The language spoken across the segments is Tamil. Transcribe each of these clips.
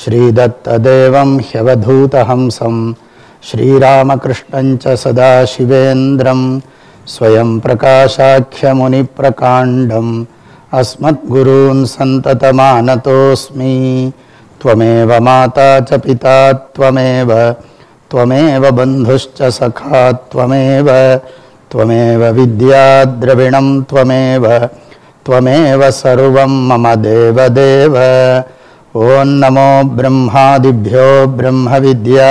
श्रीदत्तदेवं ह्यवधूतहंसं श्रीरामकृष्णञ्च सदाशिवेन्द्रं स्वयं प्रकाशाख्यमुनिप्रकाण्डम् अस्मद्गुरून् सन्ततमानतोऽस्मि। त्वमेव माता च पिता त्वमेव त्वमेव बन्धुश्च सखा त्वमेव त्वमेव विद्याद्रविणं त्वमेव त्वमेव सर्वं मम देवदेव ॐ नमो ब्रह्मादिभ्यो ब्रह्मविद्या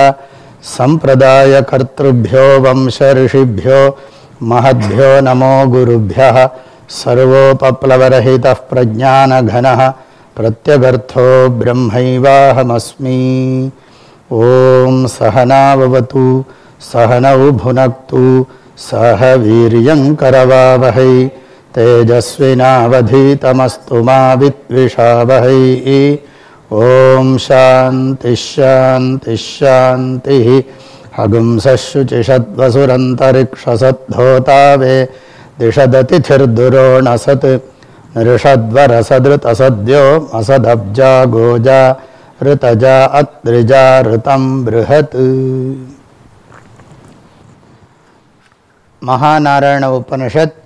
सम्प्रदायकर्तृभ्यो वंशऋषिभ्यो महद्भ्यो नमो गुरुभ्यः सर्वोपप्लवरहितः प्रज्ञानघनः प्रत्यगर्थो ब्रह्मैवाहमस्मि। ॐ सहनाववतु सहनौ भुनक्तु सह वीर्यङ्करवावहै तेजस्विनावधीतमस्तु मा विद्विषावहै ॐ शान्तिश्शान्तिश्शान्तिः हगुंसशुचिषद्वसुरन्तरिक्षसद्धोतावे दिषदतिथिर्दुरोणसत् नृषद्वरसदृतसद्यो असदब्जा गोजा ऋतजा अत्रिजा ऋतं बृहत् மகாநாராயண உபனிஷத்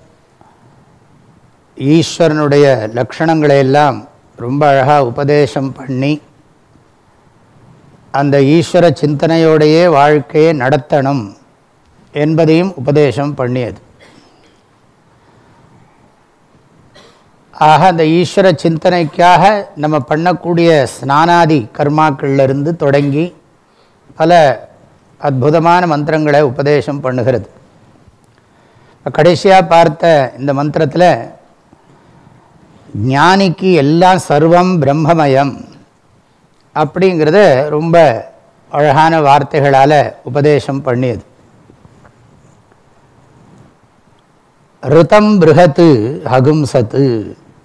ஈஸ்வரனுடைய லக்ஷணங்களை எல்லாம் ரொம்ப அழகாக உபதேசம் பண்ணி அந்த ஈஸ்வர சிந்தனையோடையே வாழ்க்கையை நடத்தணும் என்பதையும் உபதேசம் பண்ணியது. ஆக அந்த ஈஸ்வர சிந்தனைக்காக நம்ம பண்ணக்கூடிய ஸ்நானாதி கர்மாக்கள்லேருந்து தொடங்கி பல அற்புதமான மந்திரங்களை உபதேசம் பண்ணுகிறது. கடைசியாக பார்த்த இந்த மந்திரத்தில் ஞானிக்கு எல்லாம் சர்வம் பிரம்மமயம் அப்படிங்கிறத ரொம்ப அழகான வார்த்தைகளால் உபதேசம் பண்ணியது. ரிதம் பிருகத்து ஹகும்சத்து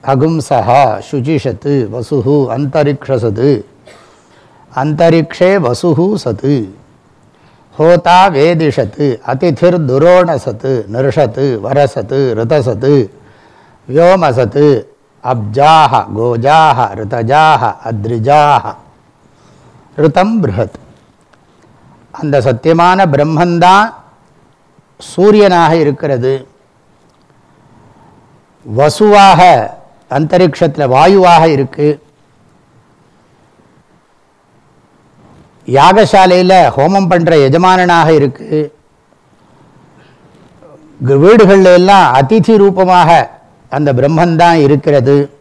ஹகும்சா சுஜிஷத்து வசுகு அந்தரிக்ஷசது அந்தரிக்ஷே வசுகு சத்து ஹோதா வேதிஷத்து அதிதிர் துரோணசத்து நிருஷத்து வரசத்து ரிதசத்து வியோமசத்து அப்ஜாக கோஜாக ரிதஜாக அத்ரிஜாக ரிதம் பிருகத் அந்த சத்தியமான பிரம்மந்தான் சூரியனாக இருக்கிறது. வசுவாக அந்தரிக்ஷத்தில் வாயுவாக இருக்குது யாகசாலையில் ஹோமம் பண்ணுற எஜமானனாக இருக்குது வீடுகளில் எல்லாம் அதிதி ரூபமாக அந்த பிரம்மந்தான் இருக்கிறது.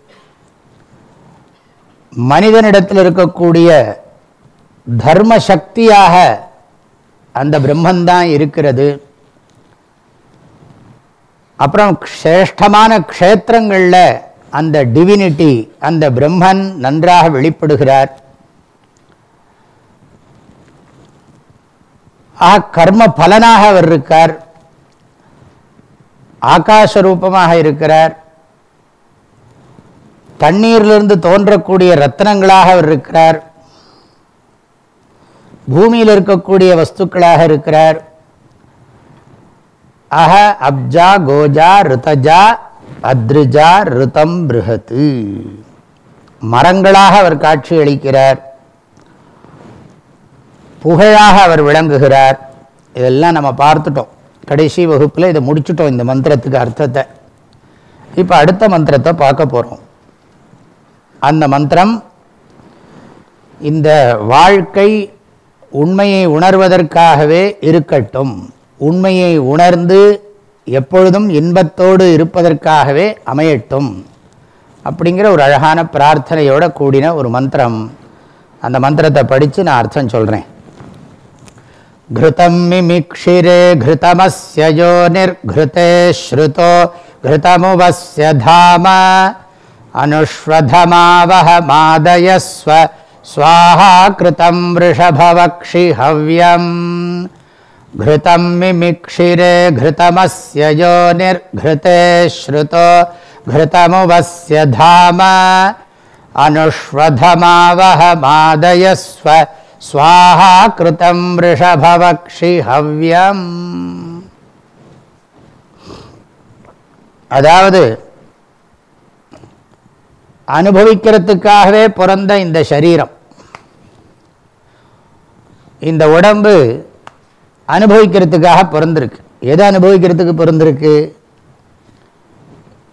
மனிதனிடத்தில் இருக்கக்கூடிய தர்ம சக்தியாக அந்த பிரம்மந்தான் இருக்கிறது. அப்புறம் சிரேஷ்டமான க்ஷேத்திரங்களில் அந்த டிவினிட்டி அந்த பிரம்மன் நன்றாக வெளிப்படுகிறார். ஆக கர்ம பலனாக அவர் இருக்கார். ஆகாச ரூபமாக இருக்கிறார். தண்ணீரிலிருந்து தோன்றக்கூடிய ரத்தனங்களாக அவர் இருக்கிறார். பூமியில் இருக்கக்கூடிய வஸ்துக்களாக இருக்கிறார். அஹ அப்ஜா கோஜா ரிதஜா அத்ரிஜா ரிதம் பிருகத்து மரங்களாக அவர் காட்சி அளிக்கிறார். புகழாக அவர் விளங்குகிறார். இதெல்லாம் நம்ம பார்த்துட்டோம். கடைசி வகுப்பில் இதை முடிச்சுட்டோம் இந்த மந்திரத்துக்கு அர்த்தத்தை. இப்போ அடுத்த மந்திரத்தை பார்க்க போகிறோம் அந்த மந்திரம் இந்த வாழ்க்கை உண்மையை உணர்வதற்காகவே இருக்கட்டும். உண்மையை உணர்ந்து எப்பொழுதும் இன்பத்தோடு இருப்பதற்காகவே அமையட்டும். அப்படிங்கிற ஒரு அழகான பிரார்த்தனையோட கூடின ஒரு மந்திரம். அந்த மந்திரத்தை படித்து நான் அர்த்தம் சொல்கிறேன் घृतं मिमिक्षिरे घृतमस्य योनिर्घृते श्रुतो घृतमुवस्य धाम। अनुष्वधमावह मादयस्व स्वाहा कृतं वृषभवक्षि हव्यम् घृतं मिमिक्षिरे घृतमस्य योनिर्घृते श्रुतो घृतमुवस्य धाम। अनुष्वधमावहमादयस्व स्वाहा कृतं वृषभवक्षि हव्यम् அதாவது அனுபவிக்கிறதுக்காகவே பிறந்த இந்த சரீரம் இந்த உடம்பு அனுபவிக்கிறதுக்காக பிறந்திருக்கு எது அனுபவிக்கிறதுக்கு பிறந்திருக்கு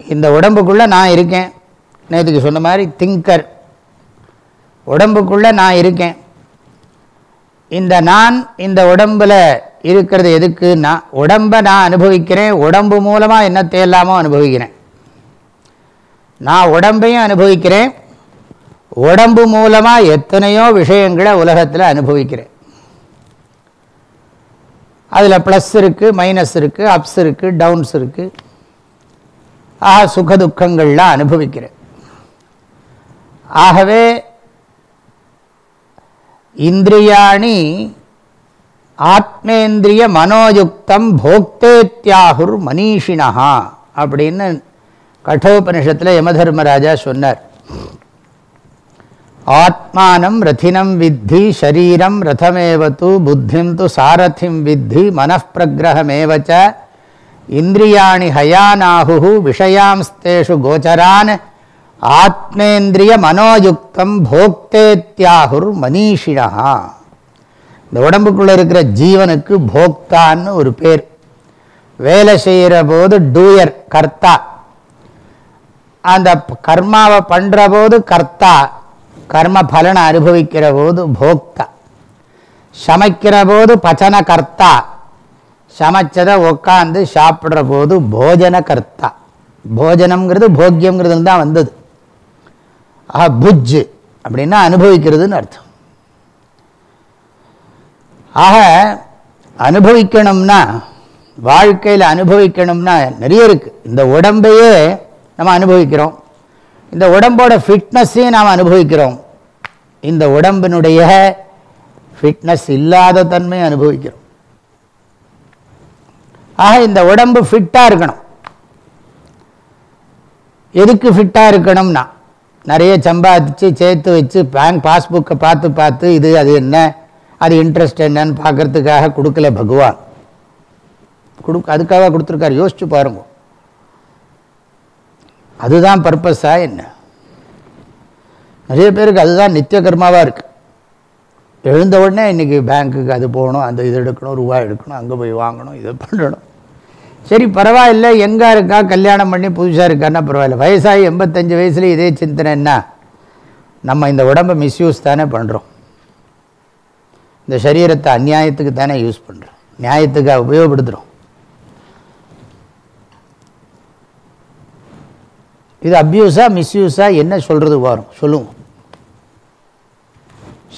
இந்த உடம்புக்குள்ளே நான் இருக்கேன் நேற்றுக்கு சொன்ன மாதிரி திங்கர் உடம்புக்குள்ளே நான் இருக்கேன் இந்த நான் இந்த உடம்பில் இருக்கிறது எதுக்கு? நான் உடம்பை நான் அனுபவிக்கிறேன். உடம்பு மூலமாக என்னத்தை எல்லாமோ அனுபவிக்கிறேன். நான் உடம்பையும் அனுபவிக்கிறேன். உடம்பு மூலமாக எத்தனையோ விஷயங்களை உலகத்தில் அனுபவிக்கிறேன். அதில் ப்ளஸ் இருக்குது மைனஸ் இருக்குது அப்ஸ் இருக்குது டவுன்ஸ் இருக்குது ஆக சுக துக்கங்கள்லாம் அனுபவிக்கிறேன். ஆகவே இந்திரியாணி ஆத்மேந்திரிய மனோயுக்தம் போக்தேத்யாகுர் மனிஷினா அப்படின்னு கட்டோபனிஷத்தில் யமதர்மராஜா சொன்னார். ஆத்மானம் ரதினம் வித்தி ஷரீரம் ரதமேவது புத்திம் து சாரதிம் வித்தி மனப்பிரகிரகமேவச்ச. இந்திரியாணி ஹயானாகு விஷயாம்ஸ்தேஷு கோச்சரான் ஆத்மேந்திரிய மனோயுக்தம் போக்தேத்யாகுர் மனிஷினா இந்த உடம்புக்குள்ளே இருக்கிற ஜீவனுக்கு போக்தான்னு ஒரு பேர். வேலை செய்கிற போது டூயர் கர்த்தா. அந்த கர்மாவை பண்ணுற போது கர்த்தா கர்ம பலனை அனுபவிக்கிற போது போக்தா. சமைக்கிற போது பச்சன கர்த்தா. சமைச்சதை உட்காந்து சாப்பிட்ற போது போஜன கர்த்தா. போஜனம்ங்கிறது போக்கியங்கிறது தான் வந்தது. ஆஹா அப்படின்னா அனுபவிக்கிறதுன்னு அர்த்தம். ஆக அனுபவிக்கணும்னா வாழ்க்கையில் அனுபவிக்கணும்னா நிறைய இருக்குது இந்த உடம்பையே நம்ம அனுபவிக்கிறோம். இந்த உடம்போட ஃபிட்னஸையும் நாம் அனுபவிக்கிறோம். இந்த உடம்பினுடைய ஃபிட்னஸ் இல்லாத தன்மை அனுபவிக்கிறோம். ஆக இந்த உடம்பு ஃபிட்டாக இருக்கணும். எதுக்கு ஃபிட்டாக இருக்கணும்னா நிறைய சம்பாதிச்சு சேர்த்து வச்சு பேங்க் பாஸ்புக்கை பார்த்து பார்த்து இது அது என்ன? அது இன்ட்ரெஸ்ட் என்னன்னு பார்க்கறதுக்காக கொடுக்கல பகவான். கொடுக்க அதுக்காக கொடுத்துருக்காரு. யோசிச்சு பாருங்க. அதுதான் பர்பஸாக என்ன? நிறைய பேருக்கு அதுதான் நித்திய கர்மாவாக இருக்குது எழுந்த உடனே இன்றைக்கி பேங்க்குக்கு அது போகணும் அந்த இது எடுக்கணும் ரூபா எடுக்கணும் அங்கே போய் வாங்கணும் இதை பண்ணணும். சரி பரவாயில்ல. எங்கே இருக்கா? கல்யாணம் பண்ணி புதுசாக இருக்கான்னா பரவாயில்ல. வயசாகி எண்பத்தஞ்சு வயசுல இதே சிந்தனைன்னா நம்ம இந்த உடம்பை மிஸ்யூஸ் தானே பண்ணுறோம் இந்த சரீரத்தை அந்நியாயத்துக்கு தானே யூஸ் பண்ணுறோம் நியாயத்துக்கு உபயோகப்படுத்துகிறோம் இது அப்யூஸாக மிஸ்யூஸாக என்ன சொல்கிறது வரும்? சொல்லுவோம்.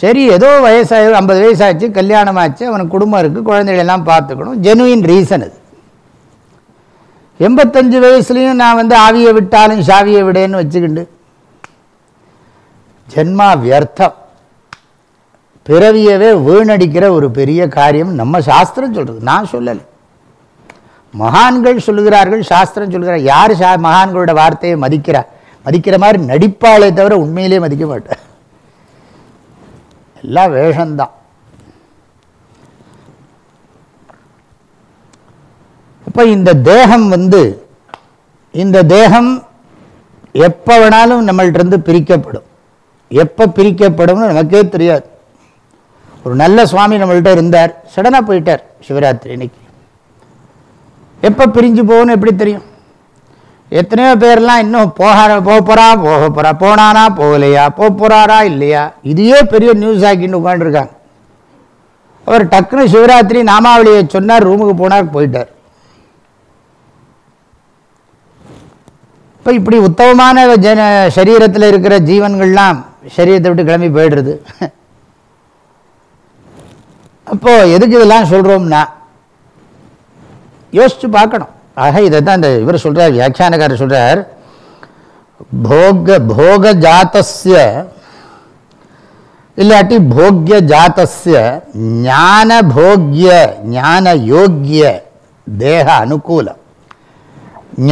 சரி ஏதோ வயசாக ஐம்பது வயசாச்சு கல்யாணம் ஆச்சு அவனுக்கு குடும்பம் இருக்குது குழந்தைகளெல்லாம் பார்த்துக்கணும். ஜெனுவின் ரீசன் அது. எண்பத்தஞ்சு வயசுலேயும் நான் வந்து ஆவியை விட்டாலும் சாவியை விடேன்னு வச்சுக்கிண்டு. ஜென்மா வியர்த்தம். பிறவியவே வீணடிக்கிற ஒரு பெரிய காரியம் நம்ம சாஸ்திரம் சொல்கிறது நான் சொல்லலை. மகான்கள் சொல்லுகிறார்கள் சாஸ்திரம் சொல்லுகிறார். யார் சா மகான்களோட வார்த்தையை மதிக்கிறார் மதிக்கிற மாதிரி நடிப்பாளே தவிர உண்மையிலே மதிக்க மாட்டார். எல்லாம் வேஷம்தான். அப்போ இந்த தேகம் வந்து இந்த தேகம் எப்போ வேணாலும் நம்மள்டிருந்து பிரிக்கப்படும். எப்போ பிரிக்கப்படும்னு நமக்கே தெரியாது. ஒரு நல்ல சுவாமி நம்மள்கிட்ட இருந்தார். சடனாக போயிட்டார் சிவராத்திரி இன்னைக்கு எப்போ பிரிஞ்சு போகணும்னு எப்படி தெரியும்? எத்தனையோ பேர்லாம் இன்னும் போக போக போகிறா போக போகிறா போனானா போகலையா போக போகிறாரா இல்லையா? இதையே பெரிய நியூஸ் ஆக்கின்னு உட்காந்துருக்காங்க அவர் டக்குன்னு சிவராத்திரி நாமாவளியை சொன்னார் ரூமுக்கு போனார் போயிட்டார். இப்போ இப்படி உத்தமமான ஜன சரீரத்தில் இருக்கிற ஜீவன்கள்லாம் சரீரத்தை விட்டு கிளம்பி போயிடுறது. அப்போது எதுக்கு இதெல்லாம் சொல்கிறோம்னா யோசித்து பார்க்கணும். ஆக இதை தான் இந்த இவர் சொல்கிறார் வியாக்கியானக்காரர் சொல்கிறார் போக போக ஜாத்தஸ்ய இல்லாட்டி போக்ய ஜாத்தஸ்ய ஞான போக்ய ஞான யோக்கிய தேக அனுகூலம்.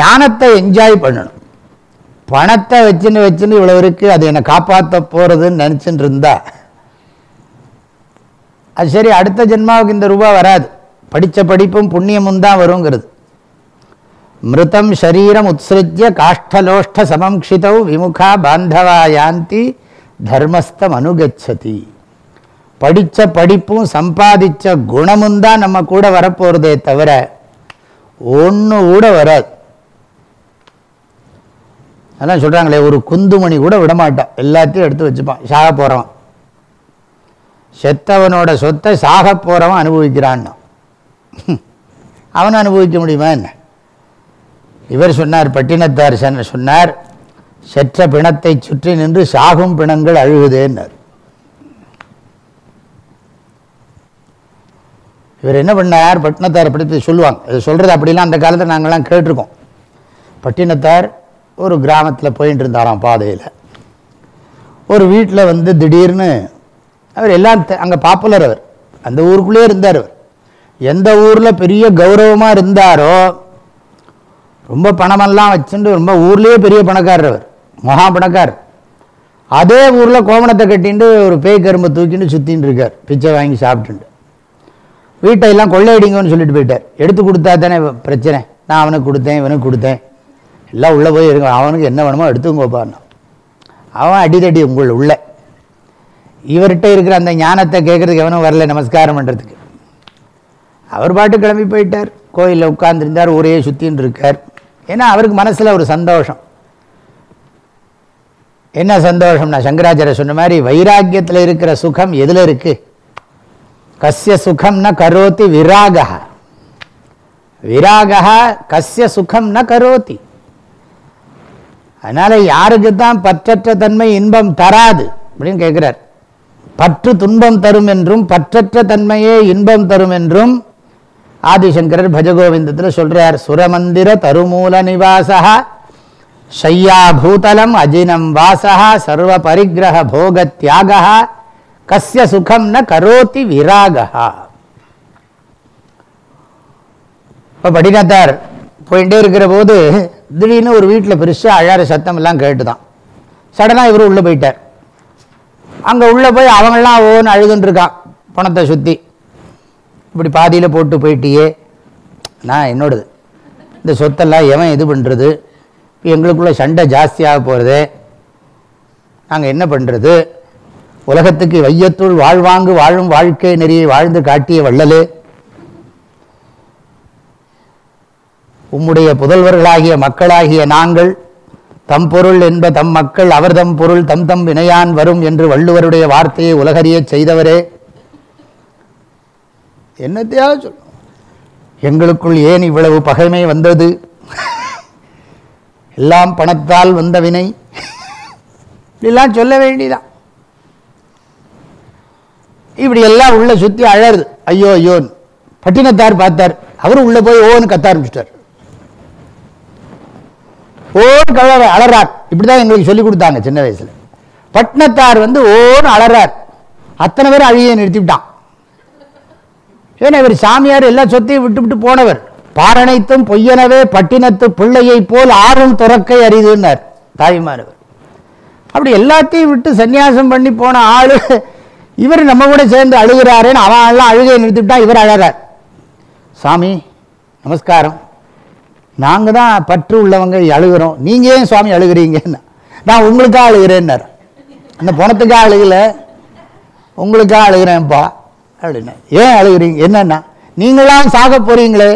ஞானத்தை என்ஜாய் பண்ணணும். பணத்தை வச்சுன்னு வச்சுன்னு இவ்வளோ இருக்குது அது என்னை காப்பாற்ற போகிறதுன்னு நினச்சின்னு இருந்தா. அது சரி அடுத்த ஜென்மாவுக்கு இந்த ரூபா வராது. படித்த படிப்பும் புண்ணியமும் தான் வருங்கிறது. மிருதம் ஷரீரம் உத்சிருஜ்ய காஷ்டலோஷ்ட சமம்ஷிதௌ விமுகா பாந்தவா யாந்தி தர்மஸ்தம் அனுகச்சதி. படித்த படிப்பும் சம்பாதிச்ச குணமும் தான் நம்ம கூட வரப்போகிறதே தவிர ஒன்று கூட வராது. அதான் சொல்கிறாங்களே ஒரு குந்துமணி கூட விடமாட்டான். எல்லாத்தையும் எடுத்து வச்சுப்பான். சாக போகிறவன் செத்தவனோட சொத்தை சாக போகிறவன் அனுபவிக்கிறான்னா? அவன் அனுபவிக்க முடியுமா என்ன? இவர் சொன்னார் பட்டினத்தார் சொன்னார் செற்ற பிணத்தை சுற்றி நின்று சாகும் பிணங்கள் அழுகுதேன்னார். இவர் என்ன பண்ணார்? பட்டினத்தார் பற்றி சொல்லுவாங்க. இது சொல்கிறது அப்படிலாம் அந்த காலத்தில் நாங்கள்லாம் கேட்டிருக்கோம். பட்டினத்தார் ஒரு கிராமத்தில் போயிட்டு இருந்தாராம் பாதையில். ஒரு வீட்டில் வந்து திடீர்னு அவர் எல்லாம் அங்கே பாப்புலர் அவர். அந்த ஊருக்குள்ளேயே இருந்தார் அவர். எந்த ஊரில் பெரிய கௌரவமாக இருந்தாரோ ரொம்ப பணமெல்லாம் வச்சுட்டு ரொம்ப ஊர்லேயே பெரிய பணக்காரர் அவர். மகா பணக்காரர் அதே ஊரில் கோமணத்தை கட்டின்ட்டு ஒரு பேய் கரும்பை தூக்கிட்டு சுற்றின்னு இருக்கார். பிச்சை வாங்கி சாப்பிட்டுண்டு. வீட்டை எல்லாம் கொள்ளையடிங்கன்னு சொல்லிட்டு போயிட்டார். எடுத்து கொடுத்தா தானே பிரச்சனை. நான் அவனுக்கு கொடுத்தேன் இவனுக்கு கொடுத்தேன். எல்லாம் உள்ளே போய் இருங்க அவனுக்கு என்ன வேணுமோ எடுத்துங்கோப்பான்னு அவன் அடிதடி உங்கள் உள்ள. இவர்கிட்ட இருக்கிற அந்த ஞானத்தை கேட்கறதுக்கு எவனும் வரல நமஸ்காரம் பண்ணுறதுக்கு அவர் பாட்டு கிளம்பி போயிட்டார். கோயிலில் உட்கார்ந்துருந்தார் ஊரையே சுற்றின்னு இருக்கார். ஏன்னா அவருக்கு மனசில் ஒரு சந்தோஷம். என்ன சந்தோஷம்னா சங்கராச்சாரிய சொன்ன மாதிரி வைராக்கியத்தில் இருக்கிற சுகம் எதில் இருக்கு? கஸ்ய சுகம்னா கரோத்தி கரோதி விராகா விராகா கஸ்ய சுகம் ந கரோத்தி. அதனால யாருக்கு தான் பற்றற்ற தன்மை இன்பம் தராது அப்படின்னு கேட்குறார். பற்று துன்பம் தரும் என்றும் பற்றற்ற தன்மையே இன்பம் தரும் என்றும் ஆதிசங்கரர் பஜகோவிந்தத்தில் சொல்கிறார் சுரமந்திர தருமூல நிவாசா ஷையா பூதலம் அஜினம் வாசா சர்வ பரிகிரக போக தியாகா கசிய சுகம் ந கரோத்தி விராகா இப்போ படினத்தார் போயிட்டே இருக்கிற போது திடீர்னு ஒரு வீட்டில் பெருசாக அழாற சத்தம் எல்லாம் கேட்டு தான் சடனாக இவர் உள்ளே போயிட்டார். அங்கே உள்ளே போய் அவங்களாம் ஓன்னு அழுதுன்ட்ருக்கான் பணத்தை சுற்றி இப்படி பாதியில் போட்டு போயிட்டியே. நான் என்னோடது? இந்த சொத்தெல்லாம் எவன் இது பண்ணுறது எங்களுக்குள்ள சண்டை ஜாஸ்தியாக போகிறது நாங்கள் என்ன பண்ணுறது உலகத்துக்கு வையத்துள் வாழ்வாங்கு வாழும் வாழ்க்கை நெறியை வாழ்ந்து காட்டிய வள்ளலே. உம்முடைய புதல்வர்களாகிய மக்களாகிய நாங்கள் தம் பொருள் என்ப தம் மக்கள் அவர் தம் பொருள் தம் தம் வினையான் வரும் என்று வள்ளுவருடைய வார்த்தையை உலகறிய செய்தவரே. என்னத்தையாவது சொல்லும் எங்களுக்குள் ஏன் இவ்வளவு பகைமை வந்தது? எல்லாம் பணத்தால் வந்த வினை. இப்படிலாம் சொல்ல வேண்டிதான். இப்படி எல்லாம் உள்ள சுத்தி அழருது ஐயோ ஐயோன்னு. பட்டினத்தார் பார்த்தார். அவரும் உள்ள போய் ஓன்னு கத்த ஆரம்பிச்சிட்டார். ஓன் கலர் அலறார். இப்படிதான் எங்களுக்கு சொல்லி கொடுத்தாங்க சின்ன வயசுல. பட்டினத்தார் வந்து ஓர் அலறார். அத்தனை பேரும் அழிய நிறுத்திவிட்டான். ஏன்னா இவர் சாமியார் எல்லா சொத்தையும் விட்டு விட்டு போனவர். பாரணைத்தும் பொய்யனவே பட்டினத்து பிள்ளையை போல் ஆறும் துறக்கை அறிதுன்னார் தாய்மாரவர் அப்படி எல்லாத்தையும் விட்டு சன்னியாசம் பண்ணி போன ஆளு இவர் நம்ம கூட சேர்ந்து அழுகிறாருன்னு அவன் எல்லாம் அழுகையை நிறுத்திவிட்டான் இவர் அழகிறார் சாமி நமஸ்காரம். நாங்கள் தான் பற்று உள்ளவங்க அழுகிறோம். நீங்கள் ஏன் சுவாமி அழுகிறீங்கன்னா? நான் உங்களுக்காக அழுகிறேன்னார். அந்த பணத்துக்காக அழுகல. உங்களுக்காக அழுகிறேன்ப்பா அப்படின்னா. ஏன் அழுகிறீங்க? என்னன்னா நீங்களாம் சாக போகிறீங்களே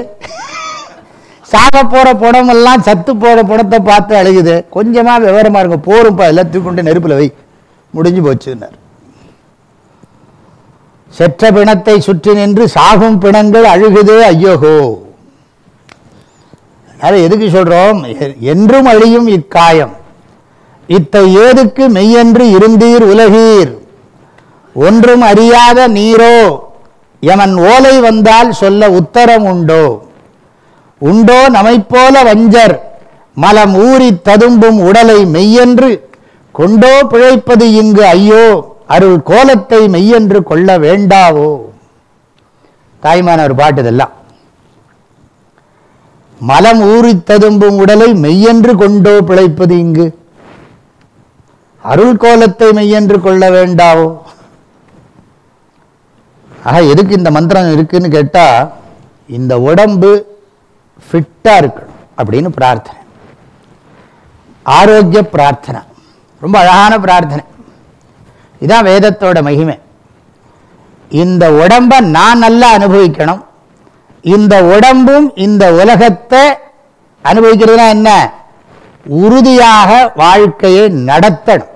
சாக போகிற படமெல்லாம் சத்து போகிற படத்தை பார்த்து அழுகுது. கொஞ்சமாக விவரமாக இருங்க. போரும்ப்பா எல்லாத்தையும் கொண்டு நெருப்பில் வை. முடிஞ்சு போச்சுன்னார். செற்ற பிணத்தை சுற்றி நின்று சாகும் பிணங்கள் அழுகுதே ஐயோகோ. அதை எதுக்கு சொல்கிறோம் என்றும் அழியும் இக்காயம். இத்தை ஏதுக்கு மெய்யென்று இருந்தீர் உலகீர். ஒன்றும் அறியாத நீரோ எமன் ஓலை வந்தால் சொல்ல உத்தரம் உண்டோ? உண்டோ நமைப்போல வஞ்சர் மலம் ஊறி ததும்பும் உடலை மெய்யென்று கொண்டோ பிழைப்பது இங்கு ஐயோ? அருள் கோலத்தை மெய்யென்று கொள்ள வேண்டாவோ? தாய்மான ஒரு பாட்டு இதெல்லாம். மலம் ஊறி ததும்பும் உடலை மெய்யென்று கொண்டோ பிழைப்பது இங்கு? அருள் கோலத்தை மெய்யென்று கொள்ள வேண்டாவோ? ஆக எதுக்கு இந்த மந்திரம் இருக்குன்னு கேட்டா இந்த உடம்பு ஃபிட்டா இருக்கணும் அப்படின்னு பிரார்த்தனை. ஆரோக்கிய பிரார்த்தனை. ரொம்ப அழகான பிரார்த்தனை. இதான் வேதத்தோட மகிமை. இந்த உடம்பை நான் நல்லா அனுபவிக்கணும். இந்த உடம்பும் இந்த உலகத்தை அனுபவிக்கிறதுனா என்ன? உறுதியாக வாழ்க்கையை நடத்தணும்.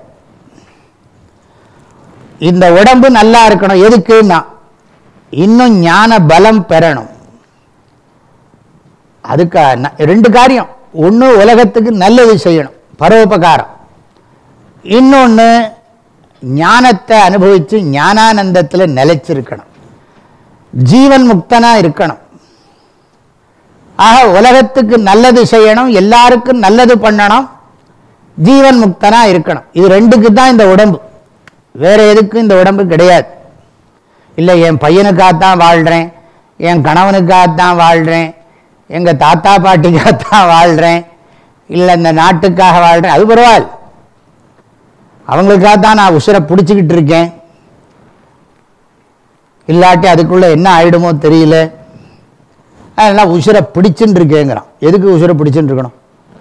இந்த உடம்பு நல்லா இருக்கணும். எதுக்குன்னா இன்னும் ஞான பலம் பெறணும். அதுக்கு ரெண்டு காரியம். ஒன்று உலகத்துக்கு நல்லது செய்யணும். பரோபகாரம். இன்னொன்று ஞானத்தை அனுபவித்து ஞானானந்தத்தில் நிலைச்சிருக்கணும். ஜீவன் முக்தனாக இருக்கணும். ஆக உலகத்துக்கு நல்லது செய்யணும் எல்லாருக்கும் நல்லது பண்ணணும் ஜீவன் முக்தனா இருக்கணும். இது ரெண்டுக்கு தான் இந்த உடம்பு. வேறு எதுக்கும் இந்த உடம்பு கிடையாது. இல்லை என் பையனுக்காகத்தான் வாழ்கிறேன் என் கணவனுக்காகத்தான் வாழ்கிறேன் எங்கள் தாத்தா பாட்டிக்காகத்தான் வாழ்கிறேன் இல்லை இந்த நாட்டுக்காக வாழ்கிறேன் அது பரவாயில்ல. அவங்களுக்காக தான் நான் உசுரை பிடிச்சிக்கிட்டு இருக்கேன். இல்லாட்டி அதுக்குள்ளே என்ன ஆகிடுமோ தெரியல. அதெல்லாம் உசுரை பிடிச்சுன்னு இருக்கேங்கிறான் எதுக்கு உசுரை பிடிச்சுன்னு இருக்கணும்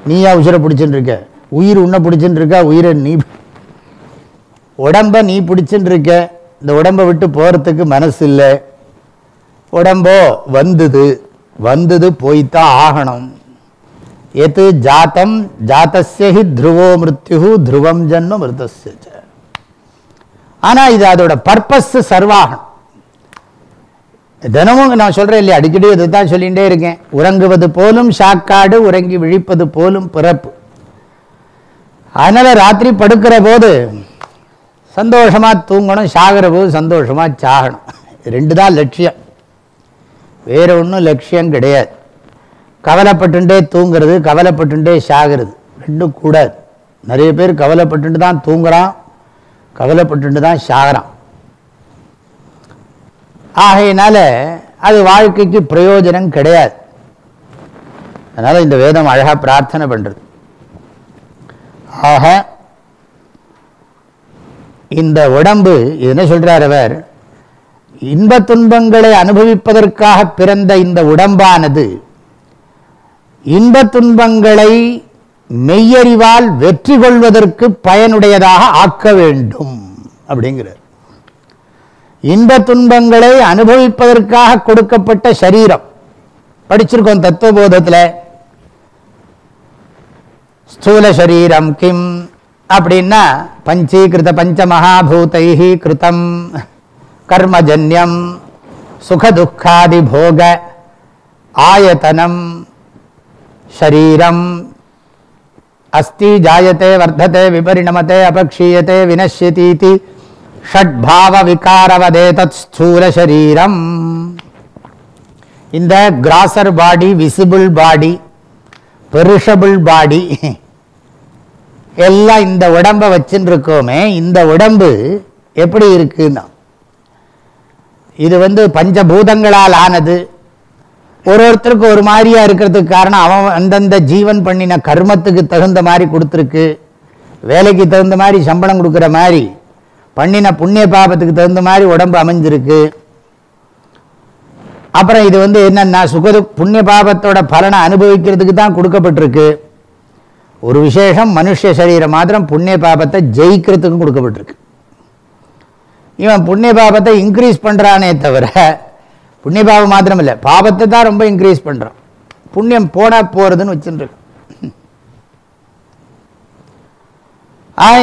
நீயா உசுரை பிடிச்சுன்னு இருக்க உயிர் உன்னை பிடிச்சுன்னு இருக்கா உயிரை நீ உடம்ப நீ பிடிச்சுன்னு இருக்க இந்த உடம்பை விட்டு போகிறதுக்கு மனசு இல்லை. உடம்போ வந்தது. வந்தது போய்த்தான் ஆகணும். எது ஜாத்தம்? ஜாத்தஸ்ய த்ருவோ மிருத்யு த்ருவம் ஜன்ம மிருதஸ்ய ச. இது அதோட பர்பஸ் சர்வாகணும். தினமும் நான் சொல்கிறேன் இல்லையா? அடிக்கடி இதுதான் சொல்லிகிட்டே இருக்கேன். உறங்குவது போலும் சாக்காடு உறங்கி விழிப்பது போலும் பிறப்பு. அதனால் ராத்திரி படுக்கிற போது சந்தோஷமாக தூங்கணும் சாகிற போது சந்தோஷமாக சாகணும். ரெண்டு தான் லட்சியம். வேறு ஒன்றும் லட்சியம் கிடையாது. கவலைப்பட்டுண்டே தூங்குறது கவலைப்பட்டுண்டே சாகிறது. ரெண்டும் கூடாது. நிறைய பேர் கவலைப்பட்டுட்டு தான் தூங்குறான் கவலைப்பட்டுட்டு தான் சாகிறான். ஆகையினால அது வாழ்க்கைக்கு பிரயோஜனம் கிடையாது. அதனால இந்த வேதம் அழகா பிரார்த்தனை பண்றது. ஆக இந்த உடம்பு என்ன சொல்கிறார் அவர்? இன்ப துன்பங்களை அனுபவிப்பதற்காக பிறந்த இந்த உடம்பானது இன்ப துன்பங்களை மெய்யறிவால் வெற்றி கொள்வதற்கு பயனுடையதாக ஆக்க வேண்டும் அப்படிங்கிறார். இன்ப துன்பங்களை அனுபவிப்பதற்காக கொடுக்கப்பட்ட சரீரம். படிச்சிருக்கோம் தத்துவபோதத்தில். ஸ்தூல சரீரம் கிம்? அப்படின்னா பஞ்சீகிருத பஞ்சமகாபூத்தை கிருத்தம். கர்மஜன்யம் சுகதுக்காதி போக ஆயத்தனம் ஷரீரம் அஸ்தி ஜாயத்தை வர்த்தத்தை விபரிணமத்தை அபக்ஷீயத்தை வினஷ்யதீதி. ஷட்பாவ விகாரவதேதத் ஸ்தூல சரீரம் இந்த grosser body visible body perishable body எல்லாம் இந்த உடம்பை வச்சுன்னு இருக்கோமே இந்த உடம்பு எப்படி இருக்குன்னா இது வந்து பஞ்சபூதங்களால் ஆனது. ஒரு ஒருத்தருக்கு ஒரு மாதிரியா இருக்கிறதுக்கு காரணம் அவன் அந்தந்த ஜீவன் பண்ணின கர்மத்துக்கு தகுந்த மாதிரி கொடுத்துருக்கு வேலைக்கு தகுந்த மாதிரி சம்பளம் கொடுக்குற மாதிரி. பண்ணின புண்ணிய பாபத்துக்கு தகுந்த மாதிரி உடம்பு அமைஞ்சிருக்கு. அப்புறம் இது வந்து என்னென்னா சுகது புண்ணிய பாபத்தோட பலனை அனுபவிக்கிறதுக்கு தான் கொடுக்கப்பட்டிருக்கு. ஒரு விசேஷம் மனுஷ சரீரம் மாத்திரம் புண்ணிய பாபத்தை ஜெயிக்கிறதுக்கும் கொடுக்கப்பட்டிருக்கு. இவன் புண்ணிய பாபத்தை இன்க்ரீஸ் பண்ணுறானே தவிர புண்ணிய பாபம் மாத்திரம் இல்லை பாபத்தை தான் ரொம்ப இன்க்ரீஸ் பண்ணுறான் புண்ணியம் போனால் போகிறதுன்னு வச்சுருக்கு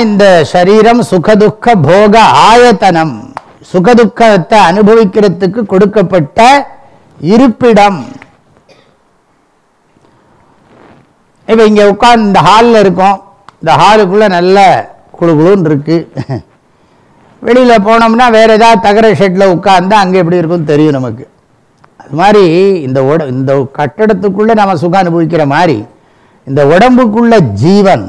இந்த சரீரம் சுகதுக்க போக ஆயத்தனம். சுகதுக்கத்தை அனுபவிக்கிறதுக்கு கொடுக்கப்பட்ட இருப்பிடம். இப்போ இங்கே உட்காந்து இந்த ஹாலில் இருக்கோம். இந்த ஹாலுக்குள்ளே நல்ல குழுகுழுன்னு இருக்குது வெளியில் போனோம்னா வேறு ஏதாவது தகர ஷெட்டில் உட்காந்தா அங்கே எப்படி இருக்கும்னு தெரியும் நமக்கு. அது மாதிரி இந்த உட இந்த கட்டடத்துக்குள்ளே நம்ம சுகம் அனுபவிக்கிற மாதிரி இந்த உடம்புக்குள்ள ஜீவன்